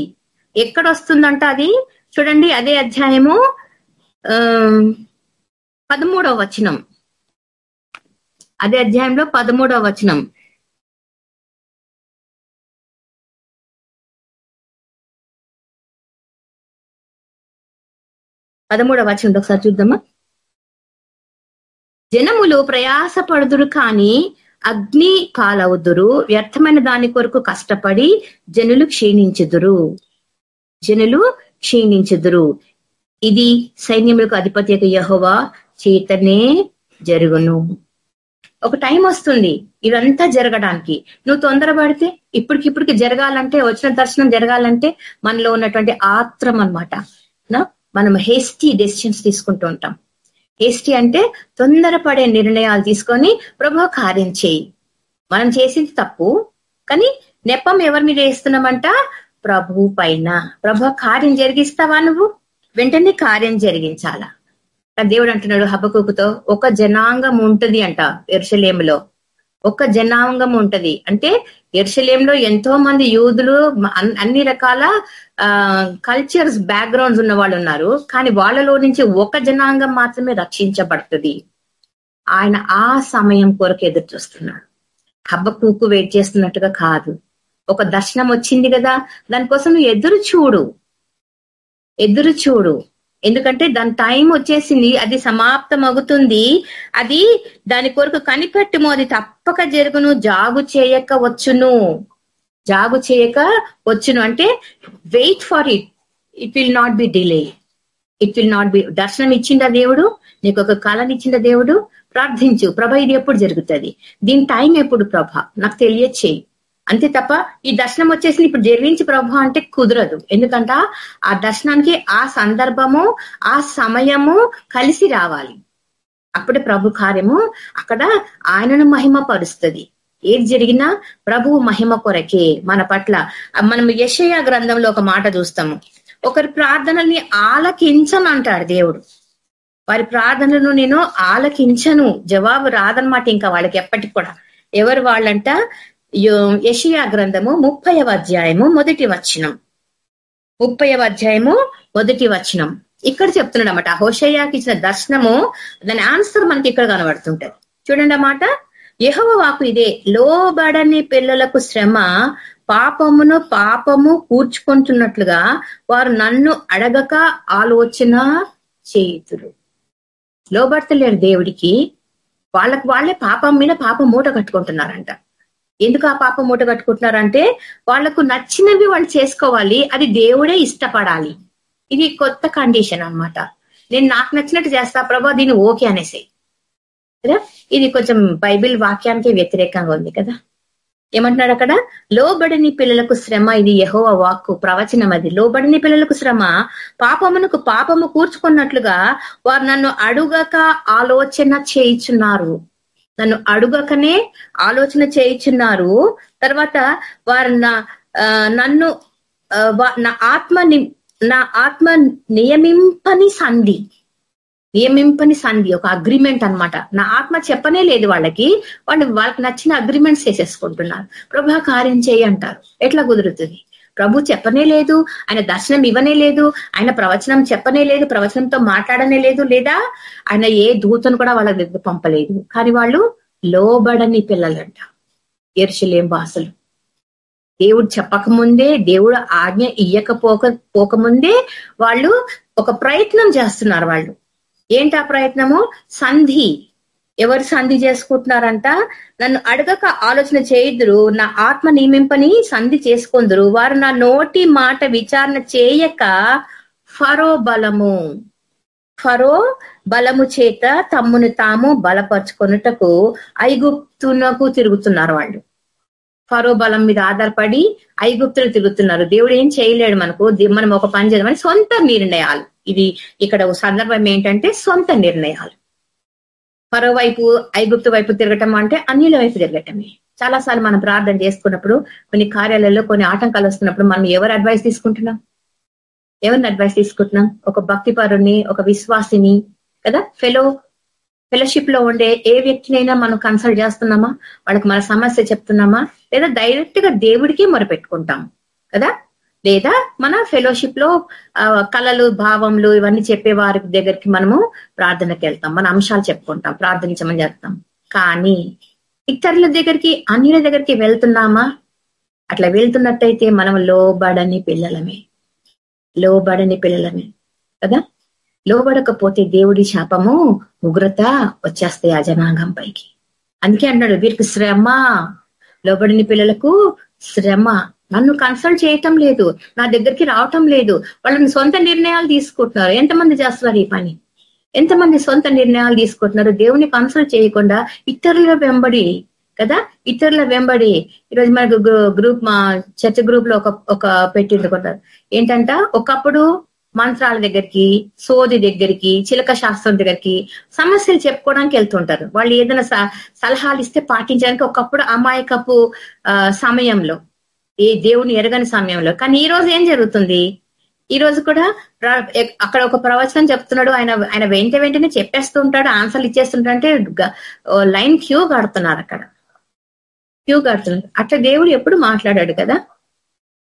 ఎక్కడ వస్తుందంట అది? చూడండి అదే అధ్యాయము ఆ పదమూడవ వచనం. అదే అధ్యాయంలో పదమూడవ వచనం. పదమూడవ వచనం ఒకసారి చూద్దామా? జనములు ప్రయాసపడుదురు కానీ అగ్ని పాలవుదురు వ్యర్థమైన దాని కొరకు కష్టపడి జనులు క్షీణించుదురు. జనులు క్షీణించుదురు. ఇది సైన్యములకు అధిపతి యహోవా చేతనే జరుగును. ఒక టైం వస్తుంది ఇదంతా జరగడానికి. నువ్వు తొందరపడితే ఇప్పటికిప్పటికి జరగాలంటే వచ్చిన దర్శనం జరగాలంటే మనలో ఉన్నటువంటి ఆత్రం అనమాట మనం హేస్టీ డెసిషన్స్ తీసుకుంటూ ఉంటాం. హేస్టీ అంటే తొందరపడే నిర్ణయాలు తీసుకొని ప్రభు కార్యం చేయి. మనం చేసింది తప్పు. కానీ నెపం ఎవరి మీద వేస్తున్నామంట? ప్రభు పైన. ప్రభు కార్యం జరిగిస్తావా నువ్వు? వెంటనే కార్యం జరిగించాలా. దేవుడు అంటున్నాడు హబకుకుతో ఒక జనాంగం ఉంటది అంట ఎరుసలేములో ఒక జనాంగం ఉంటది. అంటే ఎర్షలేంలో ఎంతో మంది యూదులు అన్ని రకాల ఆ కల్చర్స్ బ్యాక్గ్రౌండ్స్ ఉన్న వాళ్ళు ఉన్నారు. కానీ వాళ్ళలో నుంచి ఒక జనాంగం మాత్రమే రక్షించబడుతుంది. ఆయన ఆ సమయం కొరకు ఎదురు చూస్తున్నాడు. హబ్బకుకు వెయిట్ చేస్తున్నట్టుగా కాదు. ఒక దర్శనం వచ్చింది కదా. దానికోసం నువ్వు ఎదురు చూడు. ఎదురు చూడు. ఎందుకంటే దాని టైం వచ్చేసింది అది సమాప్తం అవుతుంది అది దాని కొరకు కనిపెట్టుము అది తప్పక జరుగును జాగు చేయక వచ్చును. జాగు చేయక వచ్చును అంటే wait for it it will not be delay it will not be దర్శనం ఇచ్చిండ దేవుడు? నీకు ఒక కళని దేవుడు? ప్రార్థించు. ప్రభ ఇది ఎప్పుడు జరుగుతుంది? దీని టైం ఎప్పుడు ప్రభ? నాకు తెలియచేయి. అంతే తప్ప ఈ దర్శనం వచ్చేసి ఇప్పుడు జరిగించి ప్రభు అంటే కుదరదు. ఎందుకంట ఆ దర్శనానికి ఆ సందర్భము ఆ సమయము కలిసి రావాలి. అప్పుడే ప్రభు కార్యము అక్కడ ఆయనను మహిమ పరుస్తుంది ఏది జరిగినా ప్రభువు మహిమ కొరకే మన పట్ల. మనం యశయ గ్రంథంలో ఒక మాట చూస్తాము. ఒకరి ప్రార్థనల్ని ఆలకించను అంటాడు దేవుడు. వారి ప్రార్థనలను నేను ఆలకించను. జవాబు రాదనమాట ఇంకా వాళ్ళకి ఎప్పటికి కూడా. ఎవరు వాళ్ళంట? యషియా గ్రంథము ముప్పైవ అధ్యాయము మొదటి వచనం. ముప్పైవ అధ్యాయము మొదటి వచనం. ఇక్కడ చెప్తున్నాడు అనమాట హోషయ్యాకి ఇచ్చిన దర్శనము దాని ఆన్సర్ మనకి ఇక్కడ కనబడుతుంటది. చూడండి అన్నమాట యహవ వాకు ఇదే లోబడని పిల్లలకు శ్రమ పాపమును పాపము కూర్చుకుంటున్నట్లుగా వారు నన్ను అడగక ఆలోచన చేయుతురు లోబడతలేరు దేవుడికి వాళ్ళకు వాళ్ళే పాపం మీద పాపం మూట కట్టుకుంటున్నారంట. ఎందుకు ఆ పాపం మూట కట్టుకుంటున్నారంటే వాళ్ళకు నచ్చినవి వాళ్ళు చేసుకోవాలి అది దేవుడే ఇష్టపడాలి. ఇది కొత్త కండిషన్ అనమాట నేను నాకు నచ్చినట్టు చేస్తా ప్రభా దీన్ని ఓకే అనేసి కదా ఇది కొంచెం బైబిల్ వాక్యానికి వ్యతిరేకంగా ఉంది కదా? ఏమంటున్నాడు అక్కడ? లోబడిని పిల్లలకు శ్రమ ఇది యహోవ వాక్కు ప్రవచనం అది. లోబడిని పిల్లలకు శ్రమ పాపమునకు పాపము కూర్చుకున్నట్లుగా వారు నన్ను అడుగక ఆలోచన చేయించున్నారు. నన్ను అడుగకనే ఆలోచన చేయించున్నారు. తర్వాత వారు నన్ను నా ఆత్మ నా ఆత్మ నియమింపని సంధి. నియమింపని సంధి ఒక అగ్రిమెంట్ అనమాట నా ఆత్మ చెప్పనే లేదు వాళ్ళకి. వాళ్ళు వాళ్ళకి నచ్చిన అగ్రిమెంట్స్ చేసేసుకుంటున్నారు. ప్రభా కార్యం చేయి అంటారు. ఎట్లా కుదురుతుంది? ప్రభు చెప్పనే లేదు ఆయన దర్శనం ఇవ్వనే లేదు ఆయన ప్రవచనం చెప్పనే లేదు ప్రవచనంతో మాట్లాడనే లేదు లేదా ఆయన ఏ దూతను కూడా వాళ్ళ దగ్గర పంపలేదు. కానీ వాళ్ళు లోబడని పిల్లలంట ఎరుసలేం బాసలు దేవుడు చెప్పకముందే దేవుడు ఆజ్ఞ ఇయ్యకపోక పోకముందే వాళ్ళు ఒక ప్రయత్నం చేస్తున్నారు వాళ్ళు. ఏంటి ఆ ప్రయత్నము? సంధి. ఎవరు సంధి చేసుకుంటున్నారంట? నన్ను అడగక ఆలోచన చేయుదురు నా ఆత్మ నియమింపని సంధి చేసుకుందరు. వారు నా నోటి మాట విచారణ చేయక ఫరో బలము. ఫరో బలము చేత తమ్మును తాము బలపరుచుకొనుటకు ఐగుప్తునకు తిరుగుతున్నారు వాళ్ళు. ఫరో బలం మీద ఆధారపడి ఐగుప్తులు తిరుగుతున్నారు. దేవుడు ఏం చేయలేడు మనకు. మనం ఒక పని చేద్దామని సొంత నిర్ణయాలు. ఇది ఇక్కడ సందర్భం ఏంటంటే సొంత నిర్ణయాలు. పరో వైపు ఐగుప్తు వైపు తిరగటం అంటే అన్యుల వైపు తిరగటమే. చాలాసార్లు మనం ప్రార్థన చేసుకున్నప్పుడు కొన్ని కార్యాలయాల్లో కొన్ని ఆటంకాలు వస్తున్నప్పుడు మనం ఎవరు అడ్వైస్ తీసుకుంటున్నాం? ఎవరిని అడ్వైస్ తీసుకుంటున్నాం? ఒక భక్తిపరుని ఒక విశ్వాసిని కదా? ఫెలో ఫెలోషిప్లో ఉండే ఏ వ్యక్తినైనా మనం కన్సల్ట్ చేస్తున్నామా? వాళ్ళకి మన సమస్య చెప్తున్నామా? లేదా డైరెక్ట్గా దేవుడికి మొరపెట్టుకుంటాం కదా? లేదా మన ఫెలోషిప్లో కళలు భావములు ఇవన్నీ చెప్పే వారి దగ్గరికి మనము ప్రార్థనకి వెళ్తాం. మన అంశాలు చెప్పుకుంటాం ప్రార్థించమని చేస్తాం కానీ ఇతరుల దగ్గరికి అన్యుల దగ్గరికి వెళ్తున్నామా? అట్లా వెళ్తున్నట్టయితే మనం లోబడని పిల్లలమే. లోబడని పిల్లలమే. కదా? లోబడకపోతే దేవుడి శాపము ఉగ్రత వచ్చేస్తాయి ఆ జనాంగం పైకి. అందుకే అన్నాడు వీరికి శ్రమ. లోబడిని పిల్లలకు శ్రమ. నన్ను కన్సల్ట్ చేయటం లేదు. నా దగ్గరికి రావటం లేదు. వాళ్ళని సొంత నిర్ణయాలు తీసుకుంటున్నారు. ఎంతమంది చేస్తున్నారు ఈ పని? ఎంతమంది సొంత నిర్ణయాలు తీసుకుంటున్నారు? దేవుని కన్సల్ట్ చేయకుండా ఇతరుల వెంబడి కదా? ఇతరుల వెంబడి. ఈరోజు మనకు గ్రూప్ మా చర్చ గ్రూప్లో ఒక ఒక పెట్టింది కొంటారు ఏంటంట? ఒకప్పుడు మంత్రాల దగ్గరికి సోది దగ్గరికి చిలక శాస్త్రం దగ్గరికి సమస్యలు చెప్పుకోవడానికి వెళ్తుంటారు. వాళ్ళు ఏదైనా సలహాలు ఇస్తే పాటించడానికి ఒకప్పుడు అమాయకపు సమయంలో. ఈ దేవుని ఎరగని సమయంలో. కానీ ఈ రోజు ఏం జరుగుతుంది? ఈ రోజు కూడా అక్కడ ఒక ప్రవచనం చెప్తున్నాడు. ఆయన ఆయన వెంట వెంటనే చెప్పేస్తూ ఉంటాడు ఆన్సర్లు ఇచ్చేస్తుంటే లైన్ క్యూ కడుతున్నారు అక్కడ. క్యూ కడుతున్నారు. అట్లా దేవుడు ఎప్పుడు మాట్లాడాడు కదా?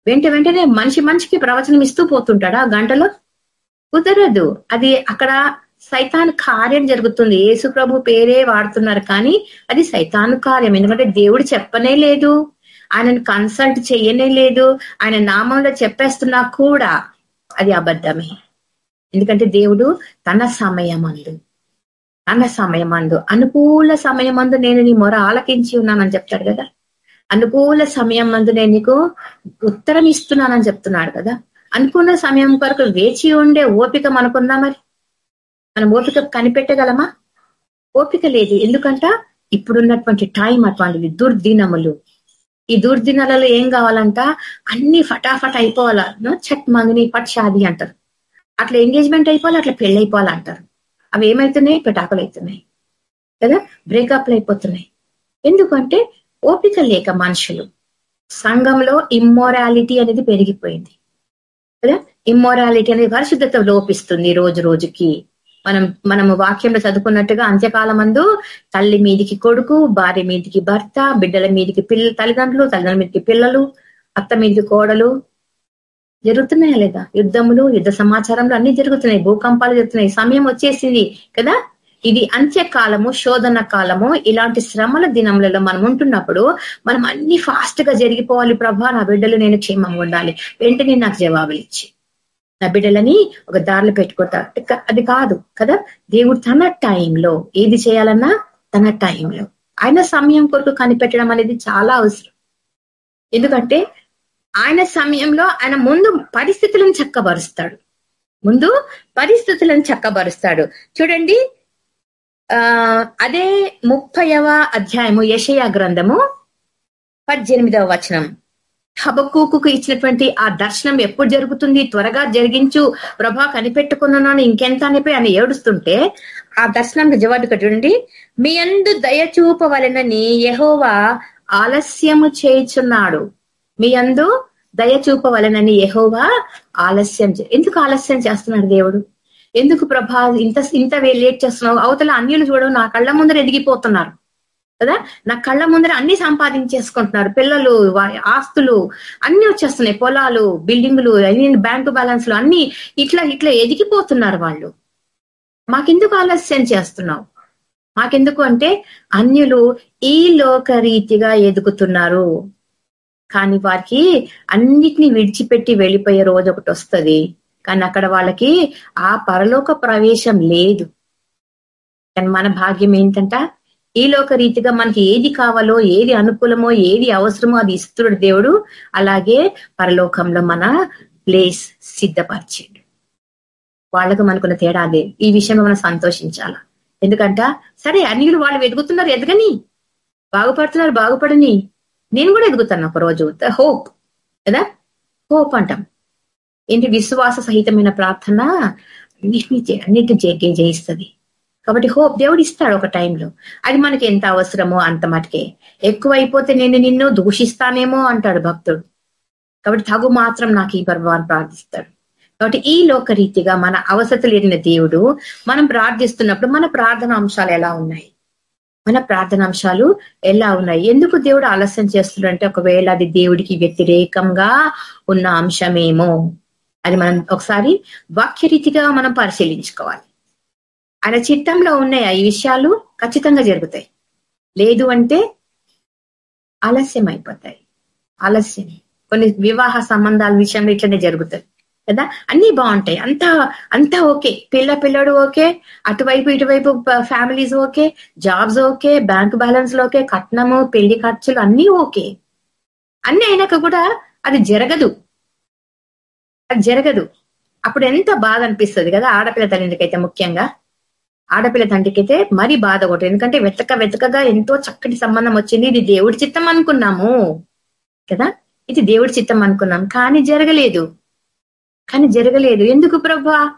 వెంట వెంటనే మనిషి మనిషికి ప్రవచనం ఇస్తూ పోతుంటాడు. ఆ గంటలో కుదరదు. అది అక్కడ సైతాన్ కార్యం జరుగుతుంది. యేసు ప్రభు పేరే వాడుతున్నారు కానీ అది సైతాను కార్యం. ఎందుకంటే దేవుడు చెప్పనే లేదు. ఆయనను కన్సల్ట్ చేయనే లేదు. ఆయన నామంలో చెప్పేస్తున్నా కూడా అది అబద్ధమే. ఎందుకంటే దేవుడు తన సమయమందు తన సమయమందు అనుకూల సమయమందు నేను నీ మొర ఆలకించి ఉన్నానని చెప్తాడు కదా. అనుకూల సమయం మందు నేను నీకు ఉత్తరం ఇస్తున్నానని చెప్తున్నాడు కదా. అనుకున్న సమయం కొరకు వేచి ఉండే ఓపిక మనకుందా మరి? మనం ఓపిక కనిపెట్టగలమా? ఓపిక లేదు. ఎందుకంట? ఇప్పుడున్నటువంటి టైం అటువంటిది దుర్దినములు ఈ దుర్దినాలలో ఏం కావాలంట? అన్ని ఫటాఫట్ అయిపోవాలా? చట్ మంగిని పట్ షాది అంటారు. అట్లా ఎంగేజ్మెంట్ అయిపోవాలి అట్లా పెళ్ళి అయిపోవాలంటారు అవి ఏమైతున్నాయి? పెటాకులు అవుతున్నాయి కదా? బ్రేకప్లు అయిపోతున్నాయి. ఎందుకంటే ఓపిక లేక మనుషులు. సంఘంలో ఇమ్మోరాలిటీ అనేది పెరిగిపోయింది. కదా? ఇమ్మోరాలిటీ అనేది పరిశుద్ధత లోపిస్తుంది రోజు రోజుకి. మనం మనము వాక్యంలో చదువుకున్నట్టుగా అంత్యకాలమందు తల్లి మీదికి కొడుకు భార్య మీదికి భర్త బిడ్డల మీదికి పిల్ల తల్లిదండ్రులు తల్లిదండ్రుల మీదికి పిల్లలు అత్త మీదికి కోడలు. జరుగుతున్నాయా లేదా? యుద్ధములు యుద్ధ సమాచారంలో అన్ని జరుగుతున్నాయి. భూకంపాలు జరుగుతున్నాయి. సమయం వచ్చేసింది కదా? ఇది అంత్యకాలము శోధన కాలము. ఇలాంటి శ్రమల దినములలో మనం ఉంటున్నప్పుడు మనం అన్ని ఫాస్ట్గా జరిగిపోవాలి. ప్రభా నా బిడ్డలు నేను క్షేమంగా ఉండాలి. వెంటనే నాకు జవాబులు ఇచ్చి. నా బిడ్డలని ఒక దారిలో పెట్టుకుంటా. అది కాదు కదా? దేవుడు తన టైంలో ఏది చేయాలన్నా తన టైంలో. ఆయన సమయం కొరకు కనిపెట్టడం అనేది చాలా అవసరం. ఎందుకంటే ఆయన సమయంలో ఆయన ముందు పరిస్థితులను చక్కబరుస్తాడు. ముందు పరిస్థితులను చక్కబరుస్తాడు. చూడండి ఆ అదే ముప్పైవ అధ్యాయము యషయా గ్రంథము పద్దెనిమిదవ వచనం. హబక్కుకు ఇచ్చినటువంటి ఆ దర్శనం ఎప్పుడు జరుగుతుంది? త్వరగా జరిగించు. ప్రభా కనిపెట్టుకున్నాను ఇంకెంత అనిపోయి అని ఏడుస్తుంటే ఆ దర్శనం జవాబు ఇక్కడ చూడండి మీ అందు దయ చూపవలెనని యహోవా ఆలస్యము చేయుచున్నాడు. మీ అందు దయ చూపవలనని యహోవా ఆలస్యం ఎందుకు ఆలస్యం చేస్తున్నాడు దేవుడు? ఎందుకు ప్రభా ఇంత ఇంత లేట్ చేస్తున్నావు? అవతల అన్యులు చూడవు నా కళ్ళ ముందర ఎదిగిపోతున్నారు. కదా నా కళ్ళ ముందర అన్ని సంపాదించేసుకుంటున్నారు. పిల్లలు ఆస్తులు అన్ని వచ్చేస్తున్నాయి. పొలాలు బిల్డింగులు అన్ని బ్యాంకు బ్యాలెన్స్లు అన్ని ఇట్లా ఇట్లా ఎదిగిపోతున్నారు వాళ్ళు. మాకెందుకు ఆలస్యం చేస్తున్నావు? మాకెందుకు అంటే అన్యులు ఈ లోక రీతిగా ఎదుగుతున్నారు. కానీ వారికి అన్నిటినీ విడిచిపెట్టి వెళ్ళిపోయే రోజు ఒకటి వస్తుంది. కానీ అక్కడ వాళ్ళకి ఆ పరలోక ప్రవేశం లేదు. కానీ మన భాగ్యం ఏంటంట? ఈ లోక రీతిగా మనకి ఏది కావాలో ఏది అనుకూలమో ఏది అవసరమో అది ఇస్తున్నాడు దేవుడు అలాగే పరలోకంలో మన ప్లేస్ సిద్ధపరిచాడు. వాళ్ళకు మనకున్న తేడా అదే. ఈ విషయంలో మనం సంతోషించాల. ఎందుకంట సరే అన్యులు వాళ్ళు ఎదుగుతున్నారు ఎదగని. బాగుపడుతున్నారు బాగుపడని. నేను కూడా ఎదుగుతాను ఒక రోజు హోప్. కదా? హోప్ అంటాం. ఏంటి? విశ్వాస సహితమైన ప్రార్థన అన్నిటినీ అన్నిటిని జయిస్తుంది. కాబట్టి హోప్ దేవుడు ఇస్తాడు ఒక టైంలో. అది మనకి ఎంత అవసరమో అంత మటుకే. ఎక్కువైపోతే నేను నిన్ను దూషిస్తానేమో అంటాడు భక్తుడు. కాబట్టి తగు మాత్రం నాకు ఈ పర్వాన్ని ప్రార్థిస్తాడు. కాబట్టి ఈ లోక రీతిగా మన అవసరతలు లేని దేవుడు మనం ప్రార్థిస్తున్నప్పుడు మన ప్రార్థన అంశాలు ఎలా ఉన్నాయి? మన ప్రార్థన అంశాలు ఎలా ఉన్నాయి? ఎందుకు దేవుడు ఆలస్యం చేస్తున్నాడంటే ఒకవేళ అది దేవుడికి వ్యతిరేకంగా ఉన్న అంశమేమో. అది మనం ఒకసారి వాక్యరీతిగా మనం పరిశీలించుకోవాలి. ఆయన చిత్తంలో ఉన్నాయి ఈ విషయాలు? ఖచ్చితంగా జరుగుతాయి. లేదు అంటే ఆలస్యం అయిపోతాయి ఆలస్యం కొన్ని వివాహ సంబంధాల విషయంలో ఇట్లనే జరుగుతాయి. కదా? అన్ని బాగుంటాయి. అంతా అంతా ఓకే. పిల్ల పిల్లడు ఓకే. అటువైపు ఇటువైపు families okay. Jobs okay. Bank balance okay. కట్నము పెళ్ళి ఖర్చులు అన్ని ఓకే. అన్ని అయినాక కూడా అది జరగదు. అది జరగదు. అప్పుడు ఎంత బాధ అనిపిస్తుంది కదా? ఆడపిల్ల తల్లికైతే ముఖ్యంగా. ఆడపిల్ల తండ్రికైతే మరి బాధ ఒకటి ఎందుకంటే వెతక వెతకగా ఎంతో చక్కటి సంబంధం వచ్చింది. ఇది దేవుడి చిత్తం అనుకున్నాము. కదా? ఇది దేవుడి చిత్తం అనుకున్నాం. కానీ జరగలేదు. కానీ జరగలేదు. ఎందుకు ప్రభా?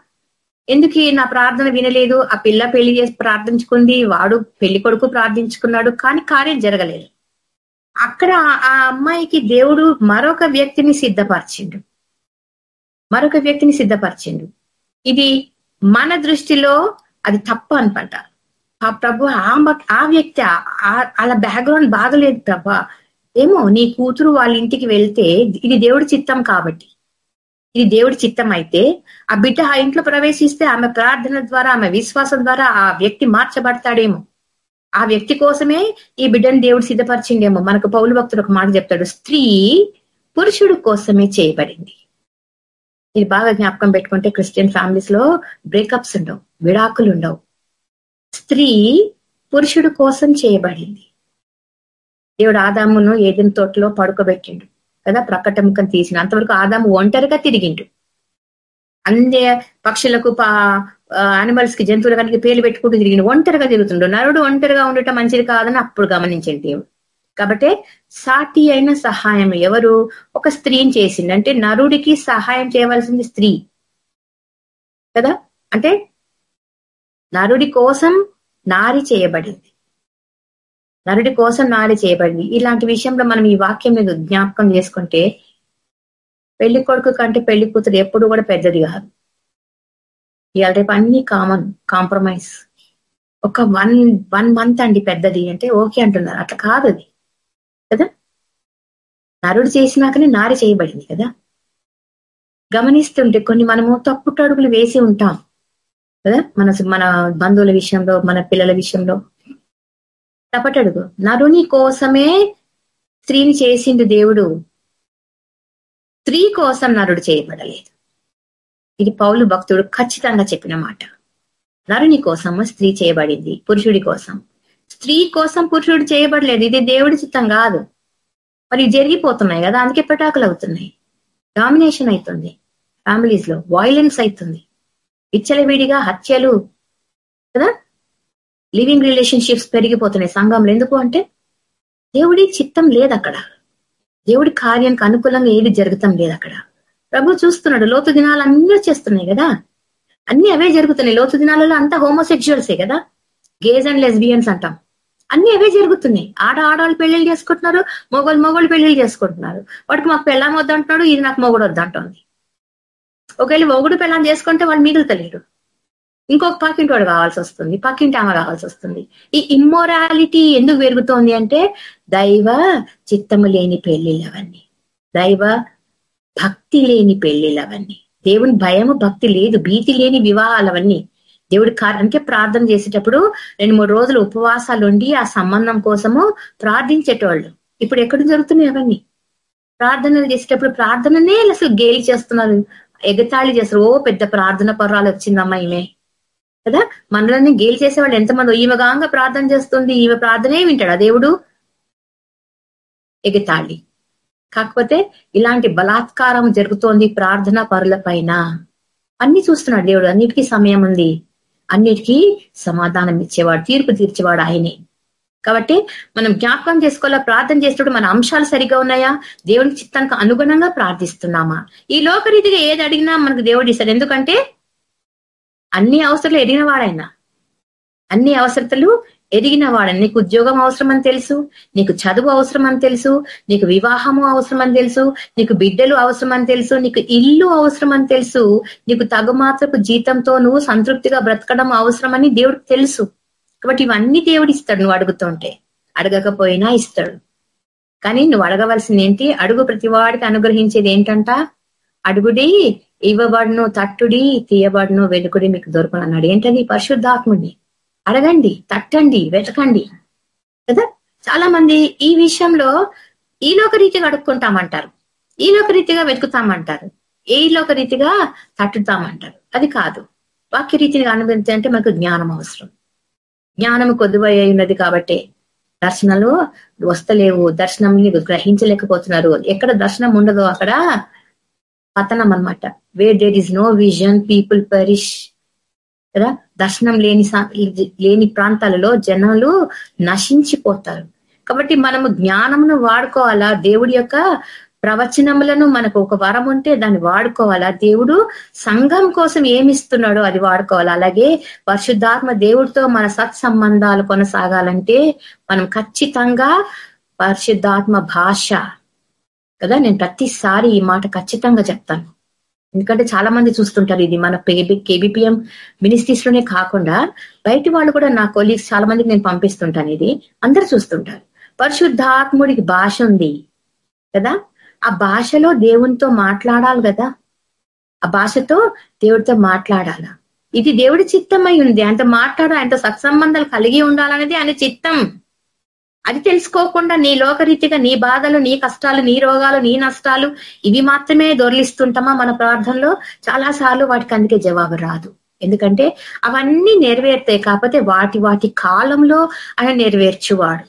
ఎందుకు నా ప్రార్థన వినలేదు? ఆ పిల్ల పెళ్ళి చేసి ప్రార్థించుకుంది. వాడు పెళ్ళి కొడుకు ప్రార్థించుకున్నాడు. కానీ కార్యం జరగలేదు. అక్కడ ఆ అమ్మాయికి దేవుడు మరొక వ్యక్తిని సిద్ధపరిచిండు. మరొక వ్యక్తిని సిద్ధపరిచిండు. ఇది మన దృష్టిలో అది తప్పు అనమాట ఆ ప్రభు ఆ ఆ వ్యక్తి ఆ- అలా బ్యాక్గ్రౌండ్ బాగలేదు ప్రభా. ఏమో నీ కూతురు వాళ్ళ ఇంటికి వెళ్తే ఇది దేవుడి చిత్తం కాబట్టి. ఇది దేవుడి చిత్తం అయితే ఆ బిడ్డ ఆ ఇంట్లో ప్రవేశిస్తే ఆమె ప్రార్థన ద్వారా ఆమె విశ్వాసం ద్వారా ఆ వ్యక్తి మార్చబడతాడేమో. ఆ వ్యక్తి కోసమే ఈ బిడ్డను దేవుడు సిద్ధపరిచిండేమో. మనకు పౌలు భక్తుడు ఒక మాట చెప్తాడు స్త్రీ పురుషుడు కోసమే చేయబడింది. ఇది బాగా జ్ఞాపకం పెట్టుకుంటే క్రిస్టియన్ ఫ్యామిలీస్లో బ్రేకప్స్ ఉండవు విడాకులు ఉండవు. స్త్రీ పురుషుడు కోసం చేయబడింది. దేవుడు ఆదామును ఏదైనా తోటలో పడుకోబెట్టిండు కదా? ప్రకట ముఖం తీసిన అంతవరకు ఆదాము ఒంటరిగా తిరిగిండు. అందే పక్షులకు అనిమల్స్కి జంతువుల కనుక పేర్లు పెట్టుకుంటూ తిరిగిండు ఒంటరిగా తిరుగుతుండు. నరుడు ఒంటరిగా ఉండటం మంచిది కాదని అప్పుడు గమనించండి దేవుడు. కాబట్టి సాటి అయిన సహాయం ఎవరు? ఒక స్త్రీని చేసింది. అంటే నరుడికి సహాయం చేయవలసింది స్త్రీ. కదా? అంటే నరుడి కోసం నారి చేయబడింది. నరుడి కోసం నారి చేయబడింది. ఇలాంటి విషయంలో మనం ఈ వాక్యం మీద జ్ఞాపకం చేసుకుంటే పెళ్ళి కొడుకు కంటే పెళ్ళి కూతురు ఎప్పుడు కూడా పెద్దది కాదు. ఇవాళ రేపు అన్ని కామన్ కాంప్రమైజ్. ఒక వన్ వన్ మంత్ అండి పెద్దది. అంటే ఓకే అంటున్నారు. అట్లా కాదు అది. కదా? నరుడు చేసినాకనే నారి చేయబడింది కదా? గమనిస్తుంటే కొన్ని మనము తప్పుటడుగులు వేసి ఉంటాం కదా? మన మన బంధువుల విషయంలో మన పిల్లల విషయంలో. తప్పటడుగు నరుని కోసమే స్త్రీని చేసిండు దేవుడు. స్త్రీ కోసం నరుడు చేయబడలేదు. ఇది పౌలు భక్తుడు ఖచ్చితంగా చెప్పిన మాట. నరుని కోసం స్త్రీ చేయబడింది పురుషుడి కోసం. స్త్రీ కోసం పురుషుడు చేయబడలేదు. ఇది దేవుడి చిత్తం కాదు. మరి జరిగిపోతున్నాయి కదా. అందుకే పటాకులు అవుతున్నాయి. డామినేషన్ అవుతుంది. ఫ్యామిలీస్లో వాయిలెన్స్ అవుతుంది. విచ్చలవిడిగా హత్యలు కదా? లివింగ్ రిలేషన్షిప్స్ పెరిగిపోతున్నాయి. సంఘంలో ఎందుకు అంటే దేవుడి చిత్తం లేదు అక్కడ దేవుడి కార్యానికి అనుకూలంగా ఏది జరుగుతాం లేదు అక్కడ ప్రభు చూస్తున్నాడు. లోతు దినాలు అన్నీ చేస్తున్నాయి కదా. అన్ని అవే జరుగుతున్నాయి. లోతు దినాలలో అంతా హోమోసెక్షువల్సే కదా. గేజ్ అండ్ లెస్బియన్స్ అంటాం. అన్ని అవే జరుగుతున్నాయి. ఆడ ఆడవాళ్ళు పెళ్ళిళ్ళు చేసుకుంటున్నారు మొగోళ్ళు మొగోళ్ళు పెళ్ళిళ్ళు చేసుకుంటున్నారు. వాడికి మాకు పెళ్ళాం వద్దంటున్నాడు ఇది నాకు మొగుడు వద్దంటుంది. ఒకవేళ మొగుడు పెళ్ళాం చేసుకుంటే వాళ్ళు మిగులుతలేడు. ఇంకొక పక్కింటి వాడు కావాల్సి వస్తుంది పక్కింటి ఆమె కావాల్సి వస్తుంది. ఈ ఇమ్మోరాలిటీ ఎందుకు పెరుగుతోంది అంటే దైవ చిత్తము లేని పెళ్ళిళ్ళు అవన్నీ. దైవ భక్తి లేని పెళ్ళిళ్ళు అవన్నీ. దేవుని భయము భక్తి లేదు భీతి లేని వివాహాలు అవన్నీ. దేవుడి కార్యానికే ప్రార్థన చేసేటప్పుడు రెండు మూడు రోజులు ఉపవాసాలు ఉండి ఆ సంబంధం కోసము ప్రార్థించేటోళ్ళు. ఇప్పుడు ఎక్కడ జరుగుతున్నాయి అవన్నీ? ప్రార్థనలు చేసేటప్పుడు ప్రార్థననే అసలు గేలి చేస్తున్నారు. ఎగతాళి చేస్తారు. ఓ పెద్ద ప్రార్థన పర్రాలు వచ్చిందమ్మా ఈమె. కదా? మనల్ని గేలి చేసేవాళ్ళు ఎంతమంది? ఈమె గాంగా ప్రార్థన చేస్తుంది. ఈమె ప్రార్థనే వింటాడు. దేవుడు ఎగతాళి. కాకపోతే ఇలాంటి బలాత్కారం జరుగుతోంది ప్రార్థన పరుల పైన. అన్ని చూస్తున్నాడు దేవుడు. అన్నిటికీ సమయం ఉంది. అన్నిటికీ సమాధానం ఇచ్చేవాడు తీర్పు తీర్చేవాడు ఆయనే. కాబట్టి మనం జ్ఞాపకం చేసుకోవాలా? ప్రార్థన చేసేటప్పుడు మన అంశాలు సరిగా ఉన్నాయా? దేవుని చిత్తానికి అనుగుణంగా ప్రార్థిస్తున్నామా? ఈ లోకరీతిగా ఏది అడిగినా మనకు దేవుడు ఇస్తాడు. ఎందుకంటే అన్ని అవసరాలు ఎరిగిన వాడైనా అన్ని అవసరతలు ఎదిగిన వాడని నీకు ఉద్యోగం అవసరం అని తెలుసు నీకు చదువు అవసరం అని తెలుసు నీకు వివాహము అవసరం అని తెలుసు నీకు బిడ్డలు అవసరం అని తెలుసు నీకు ఇల్లు అవసరం అని తెలుసు నీకు తగుమాత్రపు జీతంతో నువ్వు సంతృప్తిగా బ్రతకడం అవసరమని దేవుడికి తెలుసు. కాబట్టి ఇవన్నీ దేవుడు ఇస్తాడు నువ్వు అడుగుతుంటే. అడగకపోయినా ఇస్తాడు. కానీ నువ్వు అడగవలసింది ఏంటి? అడుగు ప్రతి వాడికి అనుగ్రహించేది ఏంటంట? అడుగుడి ఇవ్వబడును తట్టుడి తీయబడును వెలుకుడి మీకు దొరకను అన్నాడు ఏంటది? పరిశుద్ధాత్ముడిని. అడగండి తట్టండి వెతకండి. కదా? చాలా మంది ఈ విషయంలో ఈలోక రీతిగా అడుక్కుంటామంటారు. ఈలోక రీతిగా వెతుకుతామంటారు. ఏ రీతిగా తట్టుతామంటారు. అది కాదు. వాక్య రీతిగా అనుభవించాలంటే మనకు జ్ఞానం అవసరం. జ్ఞానం కొద్దువై ఉన్నది కాబట్టి దర్శనాలు వస్తలేవు దర్శనం గ్రహించలేకపోతున్నారు. ఎక్కడ దర్శనం ఉండదో అక్కడ పతనం అనమాట where there is no vision people perish కదా? దర్శనం లేని లేని ప్రాంతాలలో జనాలు నశించిపోతారు. కాబట్టి మనము జ్ఞానమును వాడుకోవాలా? దేవుడి యొక్క ప్రవచనములను మనకు ఒక వరం ఉంటే దాన్ని వాడుకోవాలా? దేవుడు సంఘం కోసం ఏమిస్తున్నాడో అది వాడుకోవాలా? అలాగే పరిశుద్ధాత్మ దేవుడితో మన సత్సంబంధాలు కొనసాగాలంటే మనం ఖచ్చితంగా పరిశుద్ధాత్మ భాష కదా? నేను ప్రతిసారి ఈ మాట ఖచ్చితంగా చెప్తాను. ఎందుకంటే చాలా మంది చూస్తుంటారు ఇది మన కేబిపిఎం మినిస్ట్రీస్లోనే కాకుండా బయటి వాళ్ళు కూడా నా కొలీగ్స్ చాలా మందికి నేను పంపిస్తుంటాను ఇది. అందరు చూస్తుంటారు. పరిశుద్ధాత్ముడికి భాష ఉంది కదా? ఆ భాషలో దేవునితో మాట్లాడాలి కదా? ఆ భాషతో దేవుడితో మాట్లాడాల? ఇది దేవుడి చిత్తమై ఉంది. ఆయనతో మాట్లాడ ఆయనతో సత్సంబంధాలు కలిగి ఉండాలనేది ఆయన చిత్తం. అది తెలుసుకోకుండా నీ లోకరీతిగా నీ బాధలు నీ కష్టాలు నీ రోగాలు నీ నష్టాలు ఇవి మాత్రమే దొరలిస్తుంటామా మన ప్రార్థనలో? చాలా సార్లు వాటికి అందుకే జవాబు రాదు. ఎందుకంటే అవన్నీ నెరవేరుతాయి కాకపోతే వాటి వాటి కాలంలో ఆయన నెరవేర్చువాడు.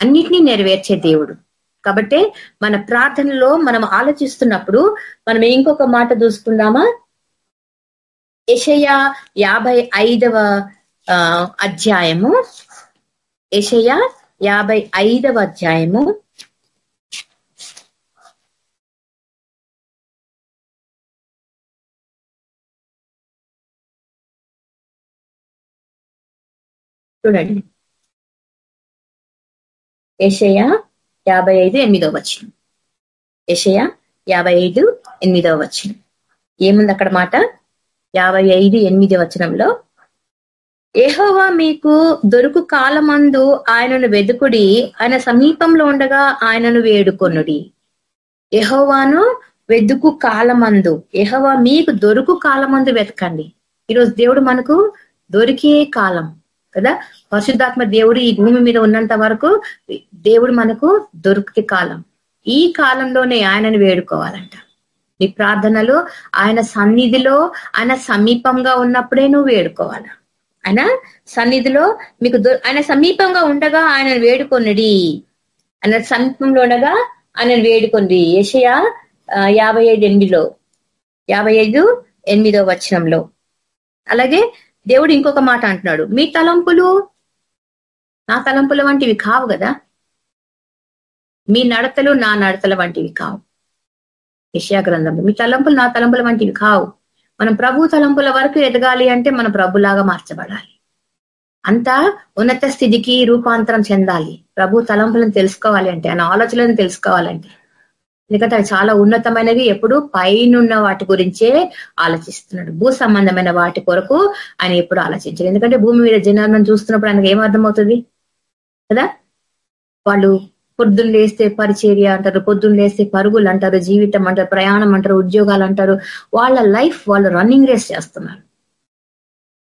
అన్నిటినీ నెరవేర్చే దేవుడు. కాబట్టి మన ప్రార్థనలో మనం ఆలోచిస్తున్నప్పుడు మనం ఇంకొక మాట చూసుకుందామా యషయ యాభై ఐదవ అధ్యాయము. యషయ యాభై ఐదవ అధ్యాయము. చూడండి. ఏషయ యాభై ఐదు ఎనిమిదో వచ్చిన ఏషయ యాభై ఐదు ఎనిమిదో వచ్చిన ఏముంది అక్కడ మాట? యాభై ఐదు ఎనిమిది వచనంలో ఎహోవా మీకు దొరుకు కాలమందు ఆయనను వెదుకుడి ఆయన సమీపంలో ఉండగా ఆయనను వేడుకొనుడి. ఎహోవాను వెదుకు కాలమందు ఎహోవా మీకు దొరుకు కాలమందు వెతకండి. ఈరోజు దేవుడు మనకు దొరికే కాలం కదా? పరిశుద్ధాత్మ దేవుడు ఈ భూమి మీద ఉన్నంత వరకు దేవుడు మనకు దొరికే కాలం. ఈ కాలంలోనే ఆయనను వేడుకోవాలంట. నీ ప్రార్థనలు ఆయన సన్నిధిలో ఆయన సమీపంగా ఉన్నప్పుడే నువ్వు వేడుకోవాలా? ఆయన సన్నిధిలో మీకు ఆయన సమీపంగా ఉండగా ఆయన వేడుకొనడి. ఆయన సమీపంలో ఉండగా ఆయన వేడుకొండి ఏషయా యాభై ఐదు ఎనిమిదిలో. యాభై ఐదు ఎనిమిదో వచనంలో. అలాగే దేవుడు ఇంకొక మాట అంటున్నాడు. మీ తలంపులు నా తలంపుల వంటివి కావు కదా? మీ నడతలు నా నడతల వంటివి కావు. యషయా గ్రంథంలో. మీ తలంపులు నా తలంపుల వంటివి కావు. మనం ప్రభు తలంపుల వరకు ఎదగాలి అంటే మన ప్రభులాగా మార్చబడాలి. అంతా ఉన్నత స్థితికి రూపాంతరం చెందాలి. ప్రభు తలంపులను తెలుసుకోవాలి అంటే ఆయన ఆలోచనలను తెలుసుకోవాలంటే ఎందుకంటే అవి చాలా ఉన్నతమైనవి ఎప్పుడు పైనున్న వాటి గురించే ఆలోచిస్తున్నాడు. భూ సంబంధమైన వాటి కొరకు ఆయన ఎప్పుడు ఆలోచించాడు ఎందుకంటే భూమి మీద జనాలను చూస్తున్నప్పుడు ఆయనకు ఏం అర్థమవుతుంది? కదా? వాళ్ళు పొద్దున్న లేస్తే పరిచర్య అంటారు పొద్దున్న లేస్తే పరుగులు అంటారు జీవితం అంటారు ప్రయాణం అంటారు ఉద్యోగాలు అంటారు. వాళ్ళ లైఫ్ వాళ్ళు రన్నింగ్ రేస్ చేస్తున్నారు.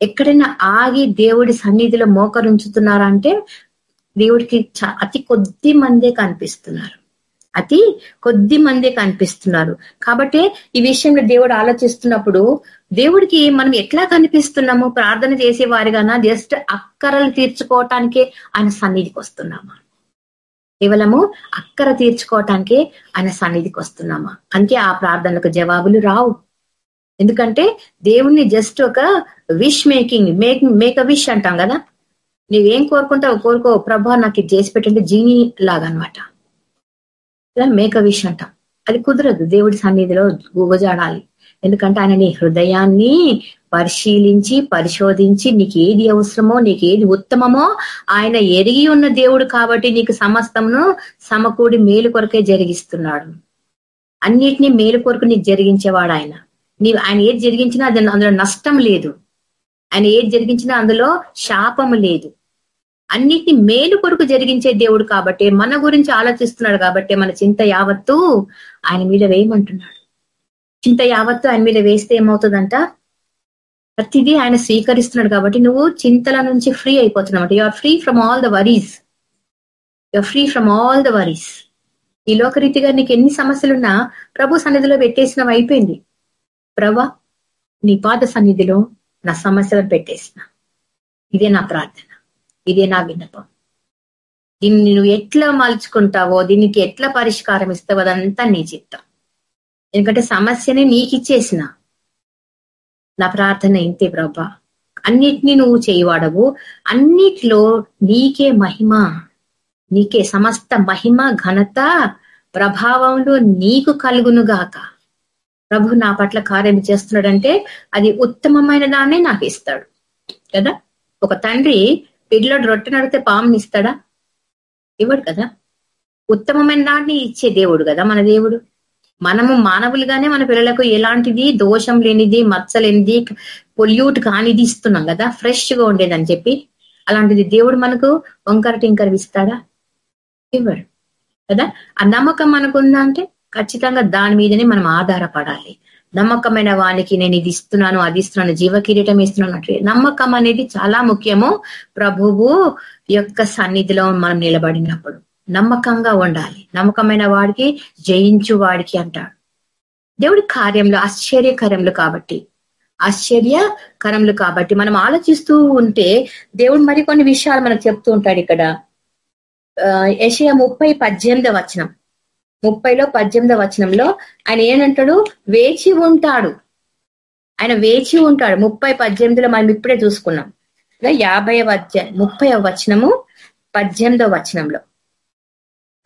ఎక్కడైనా ఆగి దేవుడి సన్నిధిలో మోకరుంచుతున్నారా అంటే దేవుడికి అతి కొద్ది మందే కనిపిస్తున్నారు. అతి కొద్ది మందే కనిపిస్తున్నారు. కాబట్టి ఈ విషయంలో దేవుడు ఆలోచిస్తున్నప్పుడు దేవుడికి మనం ఎట్లా కనిపిస్తున్నాము? ప్రార్థన చేసే వారిగానా జస్ట్ అక్కరలు తీర్చుకోవటానికే ఆయన సన్నిధికి వస్తున్నామా? కేవలము అక్కర తీర్చుకోవటానికే ఆయన సన్నిధికి వస్తున్నామా? అంతే ఆ ప్రార్థనలకు జవాబులు రావు. ఎందుకంటే దేవుణ్ణి జస్ట్ ఒక wish making make make a wish అంటాం కదా? నువ్వేం కోరుకుంటావు కోరుకో ప్రభా నాకు ఇది చేసి పెట్టండి జీని లాగా అనమాట మేక విష్ అంటాం. అది కుదరదు దేవుడి సన్నిధిలో గుగజాడాలి ఎందుకంటే ఆయన నీ హృదయాన్ని పరిశీలించి పరిశోధించి నీకు ఏది అవసరమో నీకు ఏది ఉత్తమమో ఆయన ఎరిగి ఉన్న దేవుడు కాబట్టి నీకు సమస్తమును సమకూడి మేలు కొరకే జరిగిస్తున్నాడు. అన్నిటినీ మేలు కొరకు నీకు జరిగించేవాడు ఆయన. నీ ఆయన ఏది జరిగించినా అది అందులో నష్టం లేదు. ఆయన ఏది జరిగించినా అందులో శాపము లేదు. అన్నిటిని మేలు కొరకు జరిగించే దేవుడు కాబట్టి మన గురించి ఆలోచిస్తున్నాడు కాబట్టి మన చింత యావత్తు ఆయన మీద వేయమంటున్నాడు. చింత యావత్తు ఆయన మీద వేస్తే ఏమవుతుందంట? ప్రతిదీ ఆయన స్వీకరిస్తున్నాడు కాబట్టి నువ్వు చింతల నుంచి free అయిపోతున్నావు you are free from all the worries you free from all the worries ఈ లోకరీతిగా నీకు ఎన్ని సమస్యలున్నా ప్రభు సన్నిధిలో పెట్టేసినవి అయిపోయింది. ప్రభ నీ పాద సన్నిధిలో నా సమస్యలను పెట్టేసిన. ఇదే నా ప్రార్థన. ఇదే నా విన్నపం. దీన్ని నువ్వు ఎట్లా మలుచుకుంటావో దీనికి ఎట్లా పరిష్కారం ఇస్తావో అదంతా నీ చిత్తం. ఎందుకంటే సమస్యని నీకు ఇచ్చేసిన నా ప్రార్థన ఇంతే ప్రభా. అన్నిటినీ నువ్వు చేయవాడవు. అన్నిట్లో నీకే మహిమ నీకే సమస్త మహిమ ఘనత ప్రభావంలో నీకు కలుగునుగాక ప్రభు నా పట్ల కార్యం చేస్తున్నాడంటే అది ఉత్తమమైన దాన్నే నాకు ఇస్తాడు. కదా? ఒక తండ్రి పిల్లడు రొట్టె నడితే పాముని ఇస్తాడా? ఇవ్వడు కదా? ఉత్తమమైన దాన్ని ఇచ్చే దేవుడు కదా మన దేవుడు. మనము మానవులుగానే మన పిల్లలకు ఎలాంటిది? దోషం లేనిది మచ్చ లేనిది పొల్యూట్ కానిది ఇస్తున్నాం కదా? ఫ్రెష్గా ఉండేదని చెప్పి. అలాంటిది దేవుడు మనకు వంకర టింకర్ ఇస్తాడా? ఇవ్వడు. కదా? ఆ నమ్మకం మనకుందా అంటే ఖచ్చితంగా దాని మీదనే మనం ఆధారపడాలి. నమ్మకమైన వానికి నేను ఇది ఇస్తున్నాను అది ఇస్తున్నాను జీవ కిరీటం ఇస్తున్నాను అంటే నమ్మకం అనేది చాలా ముఖ్యము. ప్రభువు యొక్క సన్నిధిలో మనం నిలబడినప్పుడు. నమ్మకంగా ఉండాలి. నమ్మకమైన వాడికి జయించు వాడికి అంటాడు. దేవుడి కార్యంలో ఆశ్చర్యకరములు కాబట్టి ఆశ్చర్యకరములు కాబట్టి మనం ఆలోచిస్తూ ఉంటే దేవుడు మరికొన్ని విషయాలు మనకు చెప్తూ ఉంటాడు ఇక్కడ. యషయ ముప్పై పద్దెనిమిదవ వచనం. ముప్పైలో పద్దెనిమిదవ వచనంలో ఆయన ఏంటంటాడు వేచి ఉంటాడు. ఆయన వేచి ఉంటాడు. ముప్పై పద్దెనిమిదిలో మనం ఇప్పుడే చూసుకున్నాం. యాభై వచ ముప్పై వచనము పద్దెనిమిదవ వచనంలో.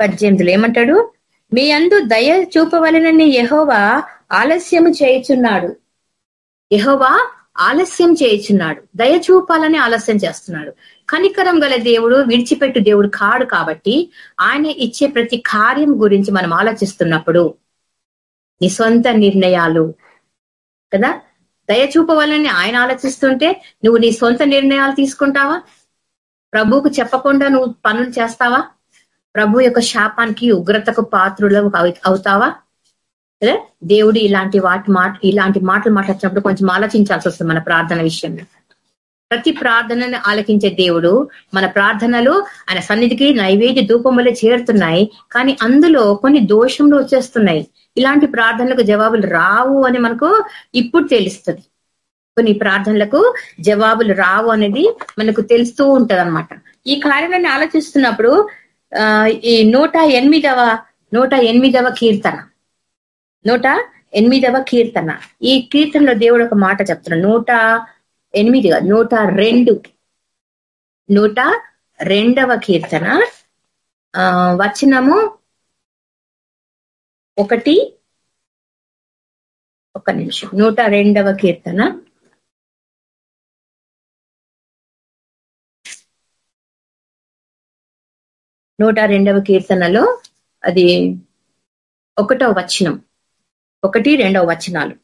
పద్దెనిమిదిలో ఏమంటాడు? మీ అందు దయ చూపవలనని యహోవా ఆలస్యము చేయుచున్నాడు. యహోవా ఆలస్యం చేయుచున్నాడు. దయ చూపాలని ఆలస్యం చేస్తున్నాడు. కనికరం గల దేవుడు విడిచిపెట్టు దేవుడు కాడు కాబట్టి ఆయన ఇచ్చే ప్రతి కార్యం గురించి మనం ఆలోచిస్తున్నప్పుడు నీ సొంత నిర్ణయాలు కదా? దయ చూపవాలని ఆయన ఆలోచిస్తుంటే నువ్వు నీ సొంత నిర్ణయాలు తీసుకుంటావా? ప్రభువుకు చెప్పకుండా నువ్వు పనులు చేస్తావా? ప్రభు యొక్క శాపానికి ఉగ్రతకు పాత్రులు అవుతావా? దేవుడు ఇలాంటి వాటి మాట ఇలాంటి మాటలు మాట్లాడినప్పుడు కొంచెం ఆలోచించాల్సి వస్తుంది మన ప్రార్థన విషయంలో. ప్రతి ప్రార్థనను ఆలకించే దేవుడు మన ప్రార్థనలు ఆయన సన్నిధికి నైవేద్య ధూపములే చేరుతున్నాయి. కానీ అందులో కొన్ని దోషంలో వచ్చేస్తున్నాయి. ఇలాంటి ప్రార్థనలకు జవాబులు రావు అని మనకు ఇప్పుడు తెలుస్తుంది. కొన్ని ప్రార్థనలకు జవాబులు రావు అనేది మనకు తెలుస్తూ ఉంటదన్నమాట. ఈ కార్యాలన్నీ ఆలోచిస్తున్నప్పుడు ఈ నూట ఎనిమిదవ నూట ఎనిమిదవ కీర్తన. నూట ఎనిమిదవ కీర్తన. ఈ కీర్తనలో దేవుడు ఒక మాట చెప్తున్నాడు. నూట ఎనిమిది నూట రెండు. నూట రెండవ కీర్తన. ఆ వచనము ఒకటి ఒక నిమిషం. నూట రెండవ కీర్తన. నూట రెండవ కీర్తనలో అది ఒకటో వచనం. ఒకటి రెండవ వచనాలు.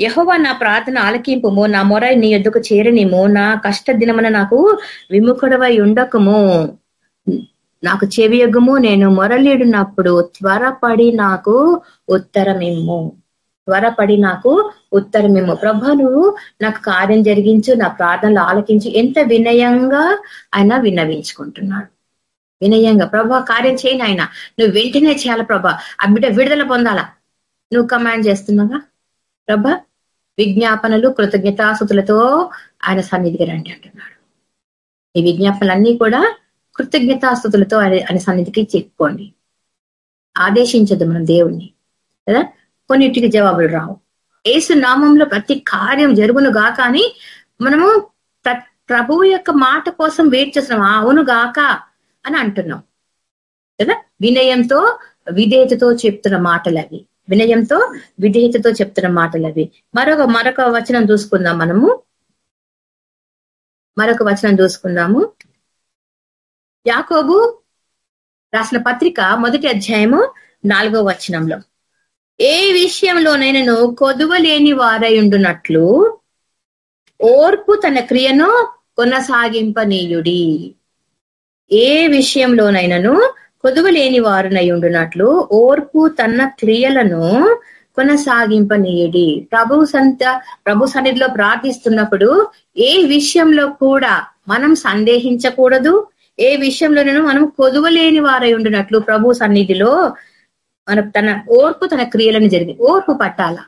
యహోవా నా ప్రార్థన ఆలకింపుము నా మొర నీ ఎద్దుకు చేరనిము నా కష్ట దినమున నాకు విముఖుడవై ఉండకము. నాకు చెవియొగ్గుము నేను మొరలీడినప్పుడు త్వరపడి నాకు ఉత్తరమిమ్ము. త్వరపడి నాకు ఉత్తరమిమ్ము. ప్రభా నువ్వు నాకు కార్యం జరిగించు నా ప్రార్థనలు ఆలకించు. ఎంత వినయంగా ఆయన విన్నవించుకుంటున్నాడు. వినయంగా ప్రభా కార్యం చేయను ఆయన. నువ్వు వెంటనే చేయాలి ప్రభా. ఆ బిడ్డ విడుదల పొందాలా? నువ్వు కమాండ్ చేస్తున్నావా? ప్రభా విజ్ఞాపనలు కృతజ్ఞతాసుతులతో ఆయన సన్నిధికి రండి అంటున్నాడు. ఈ విజ్ఞాపనలన్నీ కూడా కృతజ్ఞతాస్థుతులతో ఆయన సన్నిధికి చెప్పుకోండి ఆదేశించదు మనం దేవుణ్ణి. కదా? కొన్నిటికి జవాబులు రావు. ఏసు నామంలో ప్రతి కార్యం జరుగును గాక అని మనము ప్రభువు యొక్క మాట కోసం వెయిట్ చేస్తున్నాం. అవును గాక. అని అంటున్నాం. కదా? వినయంతో విధేయతతో చెప్తున్న మాటలు అవి వినయంతో విధేయతతో చెప్తున్న మాటలు అవి మరొక మరొక వచనం చూసుకుందాం మనము. మరొక వచనం చూసుకుందాము. యాకోబు రాసిన పత్రిక మొదటి అధ్యాయము నాలుగో వచనంలో. ఏ విషయంలోనైనాను కొదువలేని వారయుండునట్లు ఓర్పు తన క్రియను కొనసాగింపనీయుడి. ఏ విషయంలోనైనాను కొదువలేని వారునై ఉండునట్లు ఓర్పు తన క్రియలను కొనసాగింపనీయడి. ప్రభు సంత ప్రభు సన్నిధిలో ప్రార్థిస్తున్నప్పుడు ఏ విషయంలో కూడా మనం సందేహించకూడదు. ఏ విషయంలోనూ మనం కొదువలేని వారై ఉండినట్లు ప్రభు సన్నిధిలో మన తన ఓర్పు తన క్రియలను జరిగి ఓర్పు పట్టాల.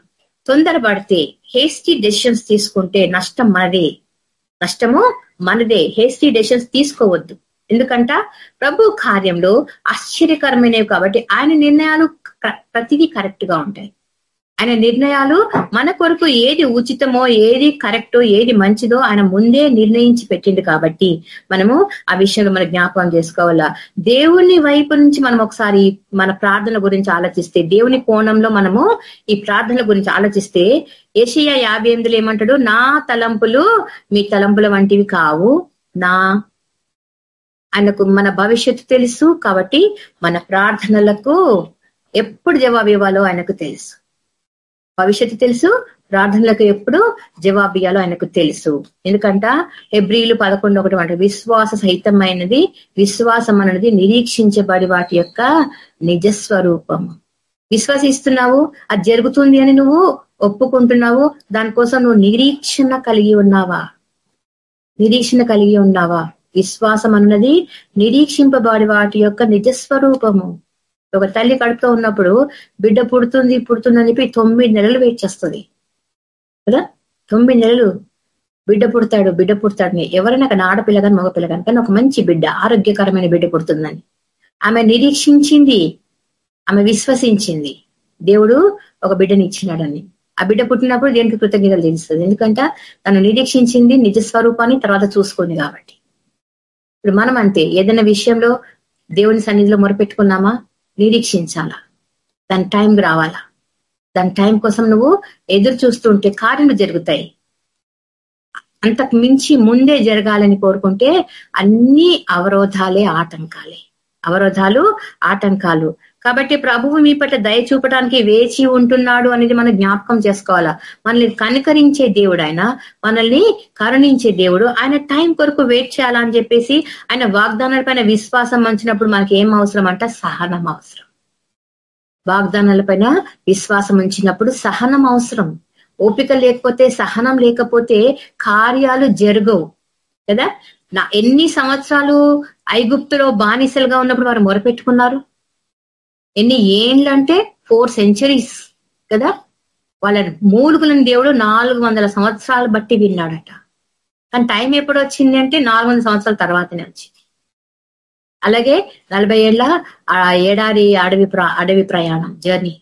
తొందరపడితే హేస్టీ డెసిషన్స్ తీసుకుంటే నష్టం మనదే. నష్టము మనదే. హేస్టీ డెసిషన్స్ తీసుకోవద్దు. ఎందుకంట ప్రభు కార్యంలో ఆశ్చర్యకరమైనవి కాబట్టి ఆయన నిర్ణయాలు ప్రతిదీ కరెక్ట్గా ఉంటాయి. ఆయన నిర్ణయాలు మన కొరకు ఏది ఉచితమో ఏది కరెక్టో ఏది మంచిదో ఆయన ముందే నిర్ణయించి పెట్టింది కాబట్టి మనము ఆ విషయంలో మన జ్ఞాపకం చేసుకోవాలా. దేవుని వైపు నుంచి మనం ఒకసారి మన ప్రార్థన గురించి ఆలోచిస్తే దేవుని కోణంలో మనము ఈ ప్రార్థన గురించి ఆలోచిస్తే ఏషియా యాభై ఎనిమిదిలో ఏమంటాడు? నా తలంపులు మీ తలంపుల వంటివి కావు. నా ఆయనకు మన భవిష్యత్తు తెలుసు కాబట్టి మన ప్రార్థనలకు ఎప్పుడు జవాబు ఇవ్వాలో ఆయనకు తెలుసు. భవిష్యత్తు తెలుసు ప్రార్థనలకు ఎప్పుడు జవాబు ఇవ్వాలో ఆయనకు తెలుసు. ఎందుకంట ఎబ్రిలు పదకొండు ఒకటి అంటే విశ్వాస సహితమైనది విశ్వాసం అనేది నిరీక్షించబడి వాటి యొక్క నిజస్వరూపం విశ్వసిస్తున్నావు అది జరుగుతుంది అని నువ్వు ఒప్పుకుంటున్నావు దానికోసం నువ్వు నిరీక్షణ కలిగి ఉన్నావా? నిరీక్షణ కలిగి ఉన్నావా? విశ్వాసం అన్నది నిరీక్షింపబడి వాటి యొక్క నిజస్వరూపము. ఒక తల్లి కడుపుతో ఉన్నప్పుడు బిడ్డ పుడుతుంది పుడుతుందని చెప్పి తొమ్మిది నెలలు వెయిట్ చేస్తుంది. కదా? తొమ్మిది నెలలు బిడ్డ పుడతాడు బిడ్డ పుడతాడు ఎవరైనా కానీ ఆడపిల్ల కానీ మగపిల్ల కానీ కానీ ఒక మంచి బిడ్డ ఆరోగ్యకరమైన బిడ్డ పుడుతుందని. ఆమె నిరీక్షించింది ఆమె విశ్వసించింది. దేవుడు ఒక బిడ్డని ఇచ్చినాడని. ఆ బిడ్డ పుట్టినప్పుడు దేనికి కృతజ్ఞతలు తెలుస్తుంది? ఎందుకంటే తను నిరీక్షించింది నిజ స్వరూపాన్ని తర్వాత చూసుకుంది కాబట్టి. ఇప్పుడు మనం అంతే ఏదైనా విషయంలో దేవుని సన్నిధిలో మొరపెట్టుకున్నామా? నిరీక్షించాలా? దాని టైం రావాలా? దాని టైం కోసం నువ్వు ఎదురు చూస్తుంటే కార్యలు జరుగుతాయి. అంతకు మించి ముందే జరగాలని కోరుకుంటే అన్ని అవరోధాలే ఆటంకాలే. అవరోధాలు ఆటంకాలు. కాబట్టి ప్రభువు మీ పట్ల దయ చూపడానికి వేచి ఉంటున్నాడు అనేది మనం జ్ఞాపకం చేసుకోవాలా? మనల్ని కనుకరించే దేవుడు ఆయన మనల్ని కరుణించే దేవుడు. ఆయన టైం కొరకు వెయిట్ చేయాలని చెప్పేసి ఆయన వాగ్దానాల పైన విశ్వాసం మంచినప్పుడు మనకి ఏం అవసరం అంట? సహనం అవసరం. వాగ్దానాల పైన విశ్వాసం ఉంచినప్పుడు సహనం అవసరం. ఓపిక లేకపోతే సహనం లేకపోతే కార్యాలు జరగవు. కదా? నా ఎన్ని సంవత్సరాలు ఐగుప్తులో బానిసలుగా ఉన్నప్పుడు వారు మొరపెట్టుకున్నారు? ఎన్ని ఏండ్లు అంటే ఫోర్ సెంచరీస్ కదా? వాళ్ళ మూలుగులను దేవుడు నాలుగు వందల సంవత్సరాలు బట్టి విన్నాడట. కానీ టైం ఎప్పుడు వచ్చింది అంటే నాలుగు వందల సంవత్సరాల తర్వాతనే వచ్చింది. అలాగే నలభై ఏళ్ళ ఏడాది అడవి అడవి ప్రయాణం జర్నీ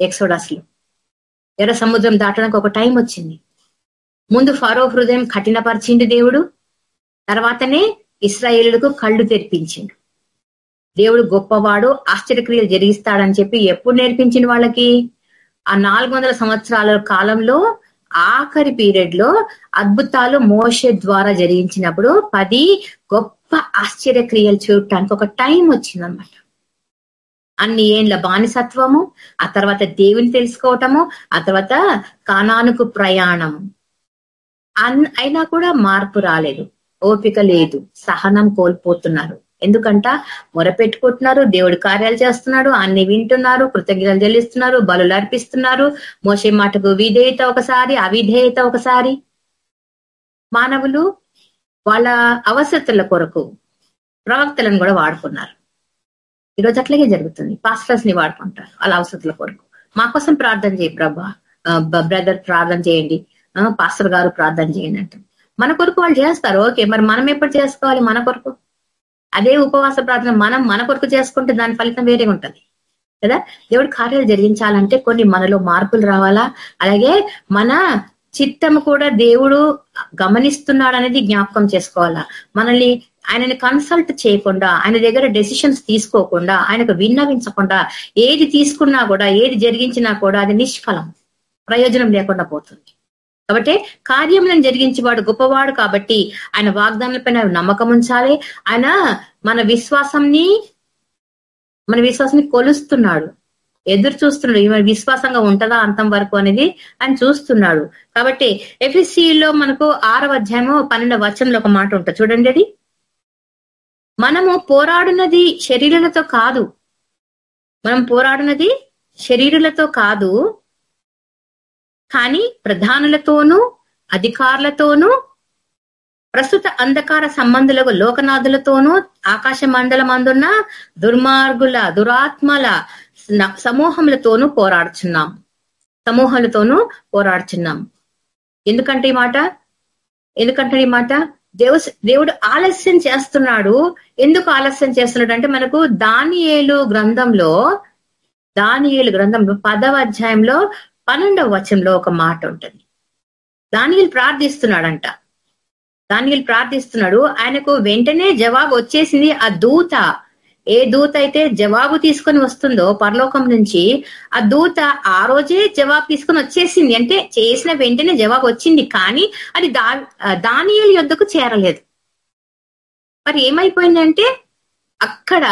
ఎక్సోడాస్లు. ఎర్ర సముద్రం దాటడానికి ఒక టైం వచ్చింది. ముందు ఫరో హృదయం కఠినపరిచిండు దేవుడు తర్వాతనే ఇస్రాయేలులకు కళ్ళు తెరిపించిండు. దేవుడు గొప్పవాడు ఆశ్చర్యక్రియలు జరిగిస్తాడని చెప్పి ఎప్పుడు నేర్పించిన వాళ్ళకి? ఆ నాలుగు సంవత్సరాల కాలంలో ఆఖరి పీరియడ్లో అద్భుతాలు మోషే ద్వారా జరిగించినప్పుడు పది గొప్ప ఆశ్చర్యక్రియలు చూడటానికి ఒక టైం వచ్చిందనమాట అన్ని ఏండ్ల బానిసత్వము ఆ తర్వాత దేవుని తెలుసుకోవటము ఆ తర్వాత కానానుకు ప్రయాణము. అయినా కూడా మార్పు రాలేదు. ఓపిక లేదు. సహనం కోల్పోతున్నారు. ఎందుకంట? మొరపెట్టుకుంటున్నారు దేవుడు కార్యాలు చేస్తున్నాడు అన్ని వింటున్నారు కృతజ్ఞతలు చెల్లిస్తున్నారు బలు అర్పిస్తున్నారు. మోసే మాటకు విధేయత ఒకసారి అవిధేయత ఒకసారి. మానవులు వాళ్ళ అవసరతల కొరకు ప్రవక్తలను కూడా వాడుకున్నారు. ఈరోజు అట్లాగే జరుగుతుంది. పాస్టర్స్ని వాడుకుంటారు వాళ్ళ అవసరతల కొరకు. మా కోసం ప్రార్థన చేయి ప్రభా. బ్రదర్ ప్రార్థన చేయండి. పాస్టర్ గారు ప్రార్థన చేయండి అంటారు. మన కొరకు వాళ్ళు చేస్తారు. ఓకే మరి మనం ఎప్పుడు చేసుకోవాలి? మన కొరకు? అదే ఉపవాస ప్రార్థన మనం మన కొరకు చేసుకుంటే దాని ఫలితం వేరే ఉంటది. కదా? దేవుడు కార్యాలు జరిగించాలంటే కొన్ని మనలో మార్పులు రావాలా? అలాగే మన చిత్తము కూడా దేవుడు గమనిస్తున్నాడు అనేది జ్ఞాపకం చేసుకోవాలా? మనల్ని ఆయనని కన్సల్ట్ చేయకుండా ఆయన దగ్గర డెసిషన్స్ తీసుకోకుండా ఆయనకు విన్నవించకుండా ఏది తీసుకున్నా కూడా ఏది జరిగించినా కూడా అది నిష్ఫలం ప్రయోజనం లేకుండా పోతుంది. కాబట్టి కార్యములను జరిగించేవాడు గొప్పవాడు కాబట్టి ఆయన వాగ్దానాలపైన నమ్మకం ఉంచాలి. ఆయన మన విశ్వాసంని మన విశ్వాసాన్ని కొలుస్తున్నాడు. ఎదురు చూస్తున్నాడు. ఈమె విశ్వాసంగా ఉంటదా అంతం వరకు అనేది ఆయన చూస్తున్నాడు. కాబట్టి ఎఫ్ఎస్సిలో మనకు ఆరవ అధ్యాయము పన్నెండవ వచనంలో ఒక మాట ఉంటుంది. చూడండి అది. మనము పోరాడున్నది శరీరాలతో కాదు. మనం పోరాడున్నది శరీరులతో కాదు. కానీ ప్రధానులతోనూ అధికారులతోనూ ప్రస్తుత అంధకార సంబంధులకు లోకనాథులతోనూ ఆకాశ మండలమందున్న దుర్మార్గుల దురాత్మల సమూహములతోనూ పోరాడుచున్నాం. సమూహాలతోనూ పోరాడుచున్నాం. ఎందుకంటే ఈ మాట? ఎందుకంటే ఈ మాట? దేవు దేవుడు ఆలస్యం చేస్తున్నాడు. ఎందుకు ఆలస్యం చేస్తున్నాడు అంటే మనకు దానియేలు గ్రంథంలో దానియేలు గ్రంథంలో పదవ అధ్యాయంలో పన్నెండవ వచనంలో ఒక మాట ఉంటుంది. దానియులు ప్రార్థిస్తున్నాడంట. దానియులు ప్రార్థిస్తున్నాడు. ఆయనకు వెంటనే జవాబు వచ్చేసింది ఆ దూత. ఏ దూత అయితే జవాబు తీసుకొని వస్తుందో పరలోకం నుంచి ఆ దూత ఆ రోజే జవాబు తీసుకొని వచ్చేసింది. అంటే చేసిన వెంటనే జవాబు వచ్చింది కానీ అది దా దానియల యొద్దకు చేరలేదు. మరి ఏమైపోయిందంటే అక్కడ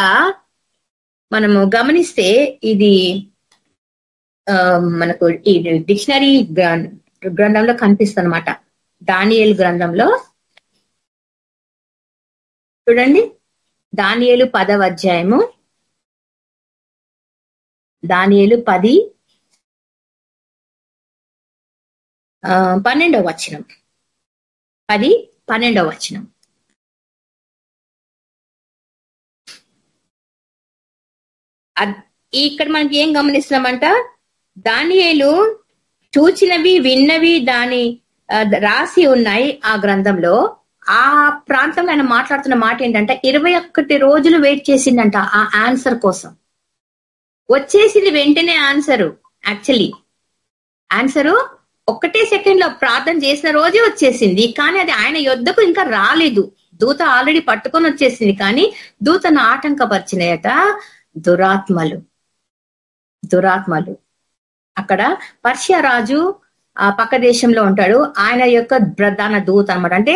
మనము గమనిస్తే ఇది మనకు ఈ డిక్షనరీ గ్రంథంలో కనిపిస్తుంది అనమాట దానియేలు గ్రంథంలో. చూడండి. దానియేలు పదవ అధ్యాయము. దానియేలు పది. పన్నెండవ వచనం. పది పన్నెండవ వచనం. ఇక్కడ మనకి ఏం గమనిస్తున్నామంట? దానియేలు చూచినవి విన్నవి దాని రాసి ఉన్నాయి ఆ గ్రంథంలో. ఆ ప్రాంతంలో ఆయన మాట్లాడుతున్న మాట ఏంటంటే ఇరవై ఒక్కటి రోజులు వెయిట్ చేసిందంట ఆ ఆన్సర్ కోసం. వచ్చేసింది వెంటనే ఆన్సరు యాక్చువల్లీ. ఆన్సరు ఒక్కటే సెకండ్లో ప్రార్థన చేసిన రోజే వచ్చేసింది కానీ అది ఆయన యుద్ధకు ఇంకా రాలేదు. దూత ఆల్రెడీ పట్టుకొని వచ్చేసింది కానీ దూతను ఆటంకపరిచినాయట దురాత్మలు. దురాత్మలు. అక్కడ పర్షియా రాజు ఆ పక్క దేశంలో ఉంటాడు. ఆయన యొక్క ప్రధాన దూత అనమాట అంటే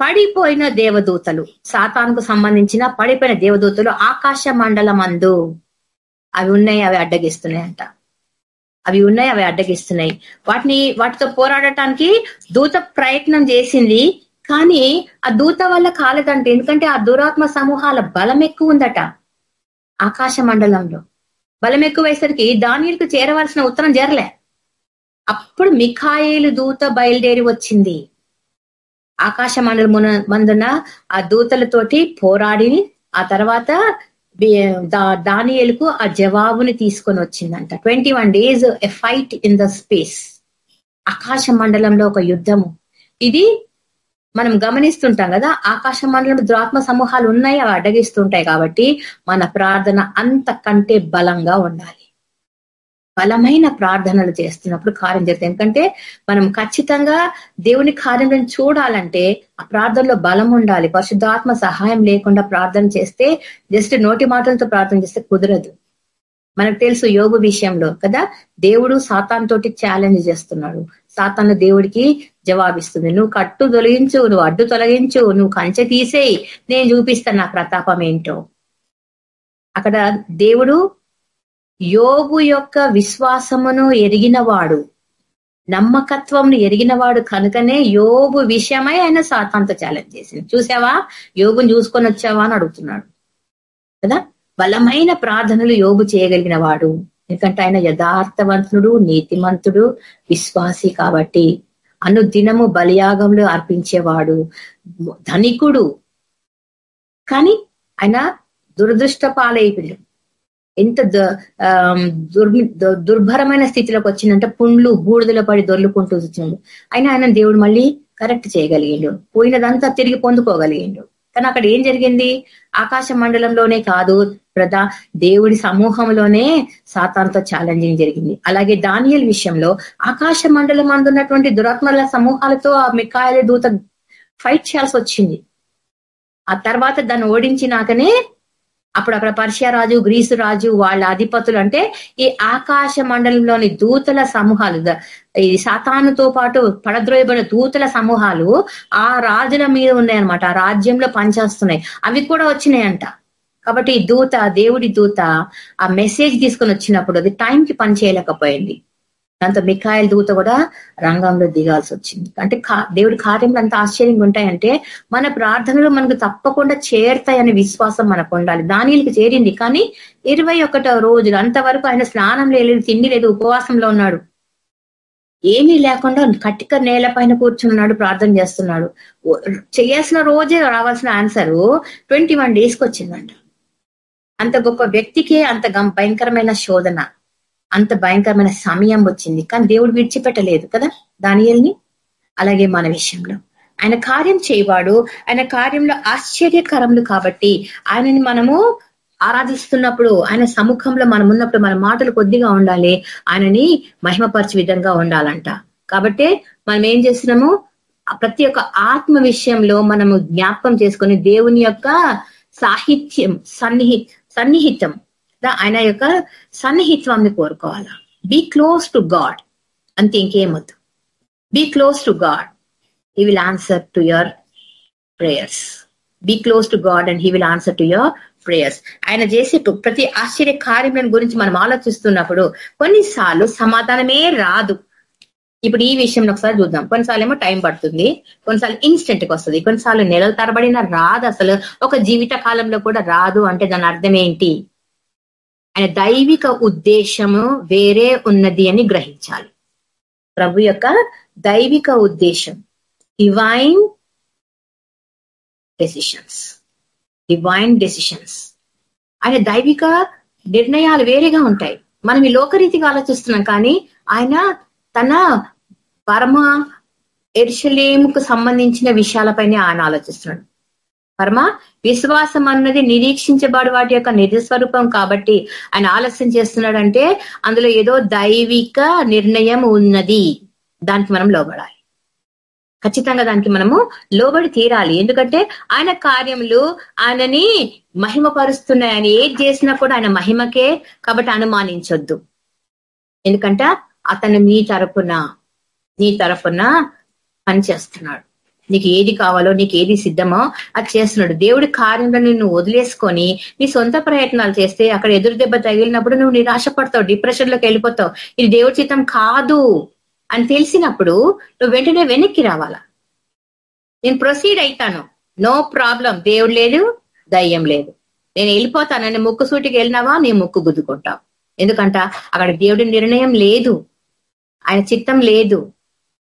పడిపోయిన దేవదూతలు సాతానుకు సంబంధించిన పడిపోయిన దేవదూతలు ఆకాశ మండలం అందు అవి ఉన్నాయి అవి అడ్డగిస్తున్నాయంట. అవి ఉన్నాయి అవి అడ్డగిస్తున్నాయి. వాటిని వాటితో పోరాడటానికి దూత ప్రయత్నం చేసింది. కానీ ఆ దూత వల్ల కాలేదంట. ఎందుకంటే ఆ దురాత్మ సమూహాల బలం ఎక్కువ ఉందట ఆకాశ మండలంలో. బలం ఎక్కువయ్యేసరికి దానికు చేరవలసిన ఉత్తరం చేరలే అప్పుడు మిఖాయిలు దూత బయలుదేరి వచ్చింది. ఆకాశ మండలం మందున ఆ దూతలతోటి పోరాడి ఆ తర్వాత దానియలకు ఆ జవాబుని తీసుకొని వచ్చిందంట. Twenty one days a fight in the space. ఆకాశ మండలంలో ఒక యుద్ధము. ఇది మనం గమనిస్తుంటాం కదా ఆకాశ మండలంలో దురాత్మ సమూహాలు ఉన్నాయి అవి అడ్డగిస్తుంటాయి కాబట్టి మన ప్రార్థన అంతకంటే బలంగా ఉండాలి. బలమైన ప్రార్థనలు చేస్తున్నప్పుడు కార్యం జరుగుతుంది. ఎందుకంటే మనం ఖచ్చితంగా దేవుని కార్యం చూడాలంటే ఆ ప్రార్థనలో బలం ఉండాలి. పరిశుద్ధాత్మ సహాయం లేకుండా ప్రార్థన చేస్తే జస్ట్ నోటి మాటలతో ప్రార్థన చేస్తే కుదరదు. మనకు తెలుసు యోగు విషయంలో కదా దేవుడు సాతాన్ తోటి ఛాలెంజ్ చేస్తున్నాడు. సాతాను దేవుడికి జవాబిస్తుంది. నువ్వు కట్టు తొలగించు నువ్వు అడ్డు తొలగించు నువ్వు కంచె తీసేయి నేను చూపిస్తాను నా ప్రతాపం ఏంటో. అక్కడ దేవుడు యోగు యొక్క విశ్వాసమును ఎరిగినవాడు నమ్మకత్వంను ఎరిగినవాడు కనుకనే యోగు విషయమై ఆయన సాతాంతో ఛాలెంజ్ చేసింది. చూసావా యోగుని చూసుకొని వచ్చావా అని అడుగుతున్నాడు. కదా? బలమైన ప్రార్థనలు యోగు చేయగలిగిన వాడు ఎందుకంటే ఆయన యథార్థవంతుడు నీతిమంతుడు విశ్వాసి కాబట్టి. అనుదినము బలియాగంలో అర్పించేవాడు ధనికుడు. కానీ ఆయన దురదృష్ట పాలైపోయాడు ఎంత దుర్భరమైన స్థితిలోకి వచ్చిందంటే పుండ్లు బూడిదలో పడి దొర్లుకుంటూ వచ్చినాడు. అయినా ఆయన దేవుడు మళ్ళీ కరెక్ట్ చేయగలిగిండు. పోయినదంతా తిరిగి పొందుకోగలిగిండు. కానీ అక్కడ ఏం జరిగింది? ఆకాశ మండలంలోనే కాదు ప్రధా దేవుడి సమూహంలోనే సాతాన్తో ఛాలెంజింగ్ జరిగింది. అలాగే దానియల్ విషయంలో ఆకాశ మండలం అందున్నటువంటి దురాత్మల సమూహాలతో ఆ మికాయల దూత ఫైట్ చేయాల్సి వచ్చింది. ఆ తర్వాత దాన్ని ఓడించినాకనే అప్పుడు అక్కడ పర్షియా రాజు గ్రీసు రాజు వాళ్ళ అధిపతులు అంటే ఈ ఆకాశ మండలంలోని దూతల సమూహాలు ఈ సాతానుతో పాటు పడద్రోయబడిన దూతల సమూహాలు ఆ రాజుల మీద ఉన్నాయన్నమాట. ఆ రాజ్యంలో పనిచేస్తున్నాయి. అవి కూడా వచ్చినాయంట. కాబట్టి దూత దేవుడి దూత ఆ మెసేజ్ తీసుకొని వచ్చినప్పుడు అది టైంకి పని చేయలేకపోయింది దాంతో మిఖాయిల దూత కూడా రంగంలో దిగాల్సి వచ్చింది. అంటే దేవుడి కార్యములు అంత ఆశ్చర్యంగా ఉంటాయంటే మన ప్రార్థనలు మనకు తప్పకుండా చేరుతాయనే విశ్వాసం మనకు ఉండాలి. దానికి చేరింది. కానీ ఇరవై ఒకటో రోజులు అంతవరకు ఆయన స్నానం లేదు తిండి లేదు ఉపవాసంలో ఉన్నాడు. ఏమీ లేకుండా కట్టిక నేల పైన కూర్చున్నాడు ప్రార్థన చేస్తున్నాడు. చేయాల్సిన రోజే రావాల్సిన ఆన్సర్ ట్వంటీ వన్ డేస్కి వచ్చిందంట. అంత గొప్ప వ్యక్తికే అంత భయంకరమైన శోధన అంత భయంకరమైన సమయం వచ్చింది. కానీ దేవుడు విడిచిపెట్టలేదు కదా దానియల్ని? అలాగే మన విషయంలో. ఆయన కార్యం చేయవాడు. ఆయన కార్యంలో ఆశ్చర్యకరములు కాబట్టి ఆయనని మనము ఆరాధిస్తున్నప్పుడు ఆయన సముఖంలో మనం ఉన్నప్పుడు మన మాటలు కొద్దిగా ఉండాలి. ఆయనని మహిమపరిచే విధంగా ఉండాలంట. కాబట్టి మనం ఏం చేస్తున్నాము? ప్రతి ఒక్క ఆత్మ విషయంలో మనము జ్ఞాపకం చేసుకొని దేవుని యొక్క సాహిత్యం సన్నిహి సన్నిహితం. ఆయన యొక్క సన్నిహిత్వాన్ని కోరుకోవాలా? బీ క్లోజ్ టు గాడ్ అంతే ఇంకేమొద్దు be close to God he will answer to your prayers be close to God and he will answer to your prayers ఆయన చేసే ప్రతి ఆశ్చర్య కార్యం గురించి మనం ఆలోచిస్తున్నప్పుడు కొన్నిసార్లు సమాధానమే రాదు. ఇప్పుడు ఈ విషయంలో ఒకసారి చూద్దాం. కొన్నిసార్లు ఏమో టైం పడుతుంది. కొన్నిసార్లు ఇన్స్టెంట్కి వస్తుంది. కొన్నిసార్లు నెలల తరబడిన రాదు అసలు. ఒక జీవిత కాలంలో కూడా రాదు అంటే దాని అర్థం ఏంటి? ఆయన దైవిక ఉద్దేశము వేరే ఉన్నది అని గ్రహించాలి. ప్రభు యొక్క దైవిక ఉద్దేశం. డివైన్ డెసిషన్స్ డివైన్ డెసిషన్స్ ఆయన దైవిక నిర్ణయాలు వేరేగా ఉంటాయి. మనం ఈ లోకరీతిగా ఆలోచిస్తున్నాం కానీ ఆయన తన పరమ ఎర్షలేముకు సంబంధించిన విషయాలపైనే ఆయన ఆలోచిస్తున్నాడు. పరమ విశ్వాసం అన్నది నిరీక్షించబడి వాటి యొక్క నిజస్వరూపం కాబట్టి ఆయన ఆలస్యం చేస్తున్నాడంటే అందులో ఏదో దైవిక నిర్ణయం ఉన్నది. దానికి మనం లోబడాలి. ఖచ్చితంగా దానికి మనము లోబడి తీరాలి. ఎందుకంటే ఆయన కార్యములు ఆయనని మహిమపరుస్తున్నాయి ఆయన ఏది చేసినా కూడా ఆయన మహిమకే కాబట్టి అనుమానించొద్దు. ఎందుకంటే అతను మీ తరపున నీ తరఫున పనిచేస్తున్నాడు నీకు ఏది కావాలో నీకు ఏది సిద్ధమో అది చేస్తున్నాడు. దేవుడి కార్యంలో నిన్ను వదిలేసుకొని నీ సొంత ప్రయత్నాలు చేస్తే అక్కడ ఎదురు దెబ్బ తగిలినప్పుడు నువ్వు నిరాశపడతావు డిప్రెషన్లోకి వెళ్ళిపోతావు. ఇది దేవుడి చిత్తం కాదు అని తెలిసినప్పుడు నువ్వు వెంటనే వెనక్కి రావాలా? నేను ప్రొసీడ్ అయితాను. No problem. దేవుడు లేదు దయ్యం లేదు. నేను వెళ్ళిపోతానని ముక్కు సూటికి వెళ్ళినావా? నీ ముక్కు గుద్దుకుంటావు. ఎందుకంట అక్కడ దేవుడి నిర్ణయం లేదు. ఆయన చిత్తం లేదు.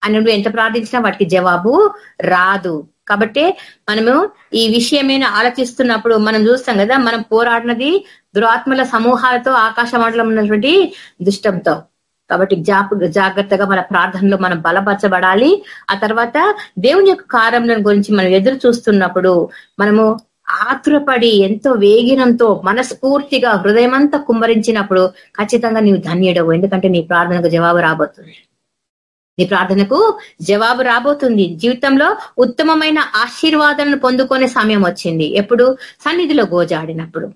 అని నువ్వు ఎంత ప్రార్థించినా వాటికి జవాబు రాదు. కాబట్టి మనము ఈ విషయమైన ఆలోచిస్తున్నప్పుడు మనం చూస్తాం కదా మనం పోరాడినది దురాత్మల సమూహాలతో ఆకాశమండలం ఉన్నటువంటి దుష్టంతో. కాబట్టి జాగ్రత్తగా మన ప్రార్థనలో మనం బలపరచబడాలి. ఆ తర్వాత దేవుని యొక్క కార్యములను గురించి మనం ఎదురు చూస్తున్నప్పుడు మనము ఆతురపడి ఎంతో వేగినంతో మనస్ఫూర్తిగా హృదయమంతా కుమ్మరించినప్పుడు ఖచ్చితంగా నీవు ధన్యుడవు. ఎందుకంటే నీ ప్రార్థనకు జవాబు రాబోతుంది. నీ ప్రార్థనకు జవాబు రాబోతుంది. జీవితంలో ఉత్తమమైన ఆశీర్వాదాలను పొందుకునే సమయం వచ్చింది. ఎప్పుడు? సన్నిధిలో గోజాడినప్పుడు.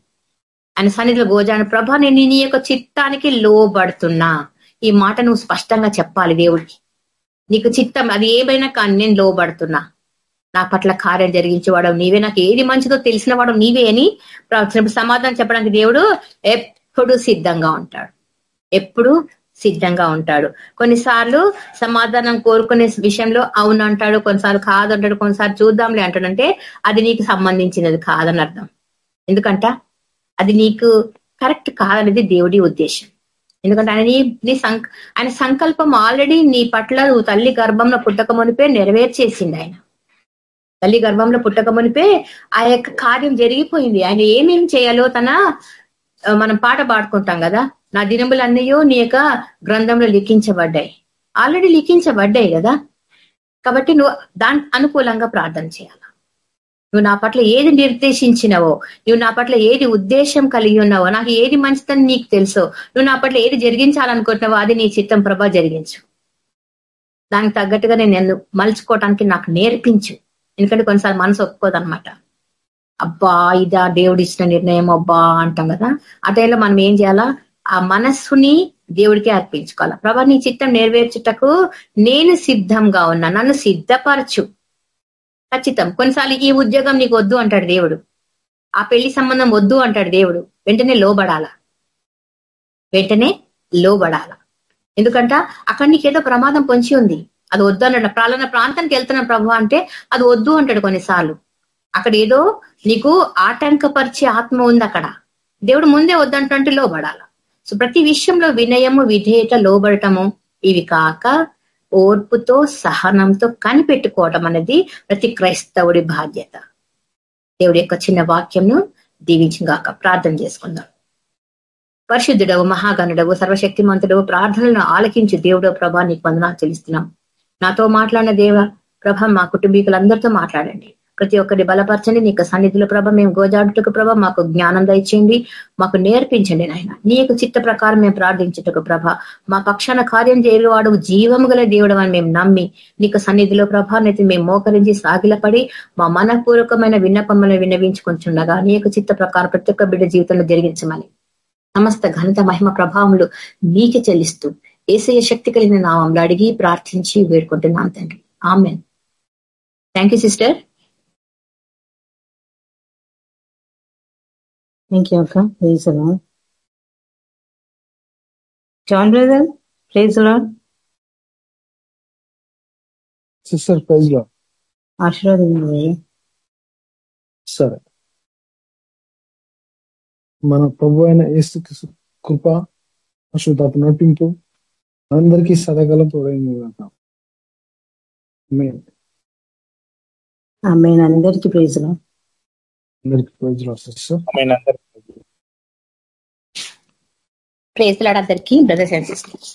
ఆయన సన్నిధిలో గోజాడిన ప్రభా నేను నీ యొక్క చిత్తానికి లోబడుతున్నా. ఈ మాట నువ్వు స్పష్టంగా చెప్పాలి దేవుడికి. నీకు చిత్తం అది ఏమైనా కానీ నేను లోబడుతున్నా. నా పట్ల కార్యం జరిగించేవాడు నీవే. నాకు ఏది మంచిదో తెలిసిన వాడు నీవే అని సమాధానం చెప్పడానికి దేవుడు ఎప్పుడు సిద్ధంగా ఉంటాడు. ఎప్పుడు? సిద్ధంగా ఉంటాడు. కొన్నిసార్లు సమాధానం కోరుకునే విషయంలో అవును అంటాడు కొన్నిసార్లు కాదు అంటాడు కొన్నిసార్లు చూద్దాంలే అంటాడంటే అది నీకు సంబంధించినది కాదని అర్థం. ఎందుకంట? అది నీకు కరెక్ట్ కాదనేది దేవుడి ఉద్దేశం. ఎందుకంటే ఆయన నీ నీ ఆయన సంకల్పం ఆల్రెడీ నీ పట్ల నువ్వు తల్లి గర్భంలో పుట్టక మునిపే నెరవేర్చేసింది ఆయన. తల్లి గర్భంలో పుట్టక మునిపే ఆ యొక్క కార్యం జరిగిపోయింది. ఆయన ఏమేమి చేయాలో తన మనం పాట పాడుకుంటాం కదా? నా దినములన్నయో నీ యొక్క గ్రంథంలో లిఖించబడ్డాయి. ఆల్రెడీ లిఖించబడ్డాయి కదా? కాబట్టి నువ్వు దాని అనుకూలంగా ప్రార్థన చేయాలి? నువ్వు నా పట్ల ఏది నిర్దేశించినవో నువ్వు నా పట్ల ఏది ఉద్దేశం కలిగి ఉన్నావో నాకు ఏది మంచిదని నీకు తెలుసో నువ్వు నా పట్ల ఏది జరిగించాలనుకుంటున్నావో అది నీ చిత్తం ప్రభా జరిగించు. దానికి తగ్గట్టుగా నేను మలుచుకోవటానికి నాకు నేర్పించు. ఎందుకంటే కొన్నిసార్లు మనసు ఒప్పుకోదనమాట అబ్బా ఇదా దేవుడు ఇచ్చిన నిర్ణయం అబ్బా అంటాం కదా? ఆ టైంలో మనం ఏం చేయాలా? ఆ మనస్సుని దేవుడికి అర్పించుకోవాలి. ప్రభా నీ చిత్తం నెరవేర్చుటకు నేను సిద్ధంగా ఉన్నా. నన్ను సిద్ధపరచు. ఖచ్చితం. కొన్నిసార్లు ఈ ఉద్యోగం నీకు వద్దు అంటాడు దేవుడు. ఆ పెళ్ళి సంబంధం వద్దు అంటాడు దేవుడు. వెంటనే లోబడాల. వెంటనే లోబడాల. ఎందుకంట అక్కడ నీకేదో ప్రమాదం పొంచి ఉంది. అది వద్దు అన్నాడు. ప్రాలన ప్రాంతానికి వెళ్తున్న ప్రభు అంటే అది వద్దు అంటాడు కొన్నిసార్లు. అక్కడ ఏదో నీకు ఆటంకపరిచే ఆత్మ ఉంది అక్కడ. దేవుడు ముందే వద్దంటుంటే లోబడాల. సో ప్రతి విషయంలో వినయము విధేయత లోబడటము ఇవి కాక ఓర్పుతో సహనంతో కనిపెట్టుకోవటం అనేది ప్రతి క్రైస్తవుడి బాధ్యత. దేవుడి యొక్క చిన్న వాక్యంను దీవించగాక ప్రార్థన చేసుకుందాం. పరిశుద్ధుడవు మహాగణుడవు సర్వశక్తిమంతుడవు ప్రార్థనలను ఆలకించి దేవుడో ప్రభా నీకు వందనాలు చెల్లిస్తున్నాం. నాతో మాట్లాడిన దేవ ప్రభ మా కుటుంబీకులందరితో మాట్లాడండి. ప్రతి ఒక్కరిని బలపరచండి. నీకు సన్నిధిలో ప్రభ మేము గోజాడుటకు ప్రభ మాకు జ్ఞానం దయచేయండి. మాకు నేర్పించండి నాయన. నీ యొక్క చిత్త ప్రకారం మేము ప్రార్థించుటకు ప్రభ మా పక్షాన కార్యం చేయవాడు జీవము గల దేవుడు అని మేము నమ్మి నీకు సన్నిధిలో ప్రభానైతే మేము మోకరించి సాగిలపడి మా మనపూర్వకమైన విన్నపములను విన్నవించుకుంటుండగా నీ యొక్క చిత్త ప్రకారం ప్రతి ఒక్క బిడ్డ జీవితంలో జరిగించమని సమస్త ఘనత మహిమ ప్రభావములు నీకే చెల్లిస్తూ ఏసయ శక్తి కలిగిన నామంలో అడిగి ప్రార్థించి వేడుకుంటున్నాను తండ్రి. Amen. Thank you sister. Thank you అక్క please John brother please lord sister ప్రైజ్లో ఆశీర్వాదం సరే. మన ప్రభు అయిన ఏసు కృప అశుతాత నటింపు అందరికీ సదగలం తోడైంది అందరికీ ప్రైజ్ అందరికీ ప్రైజ్ సిస్టర్ ప్రేజ్ లాడ్ అందరికీ బ్రదర్స్ అండ్ సిస్టర్స్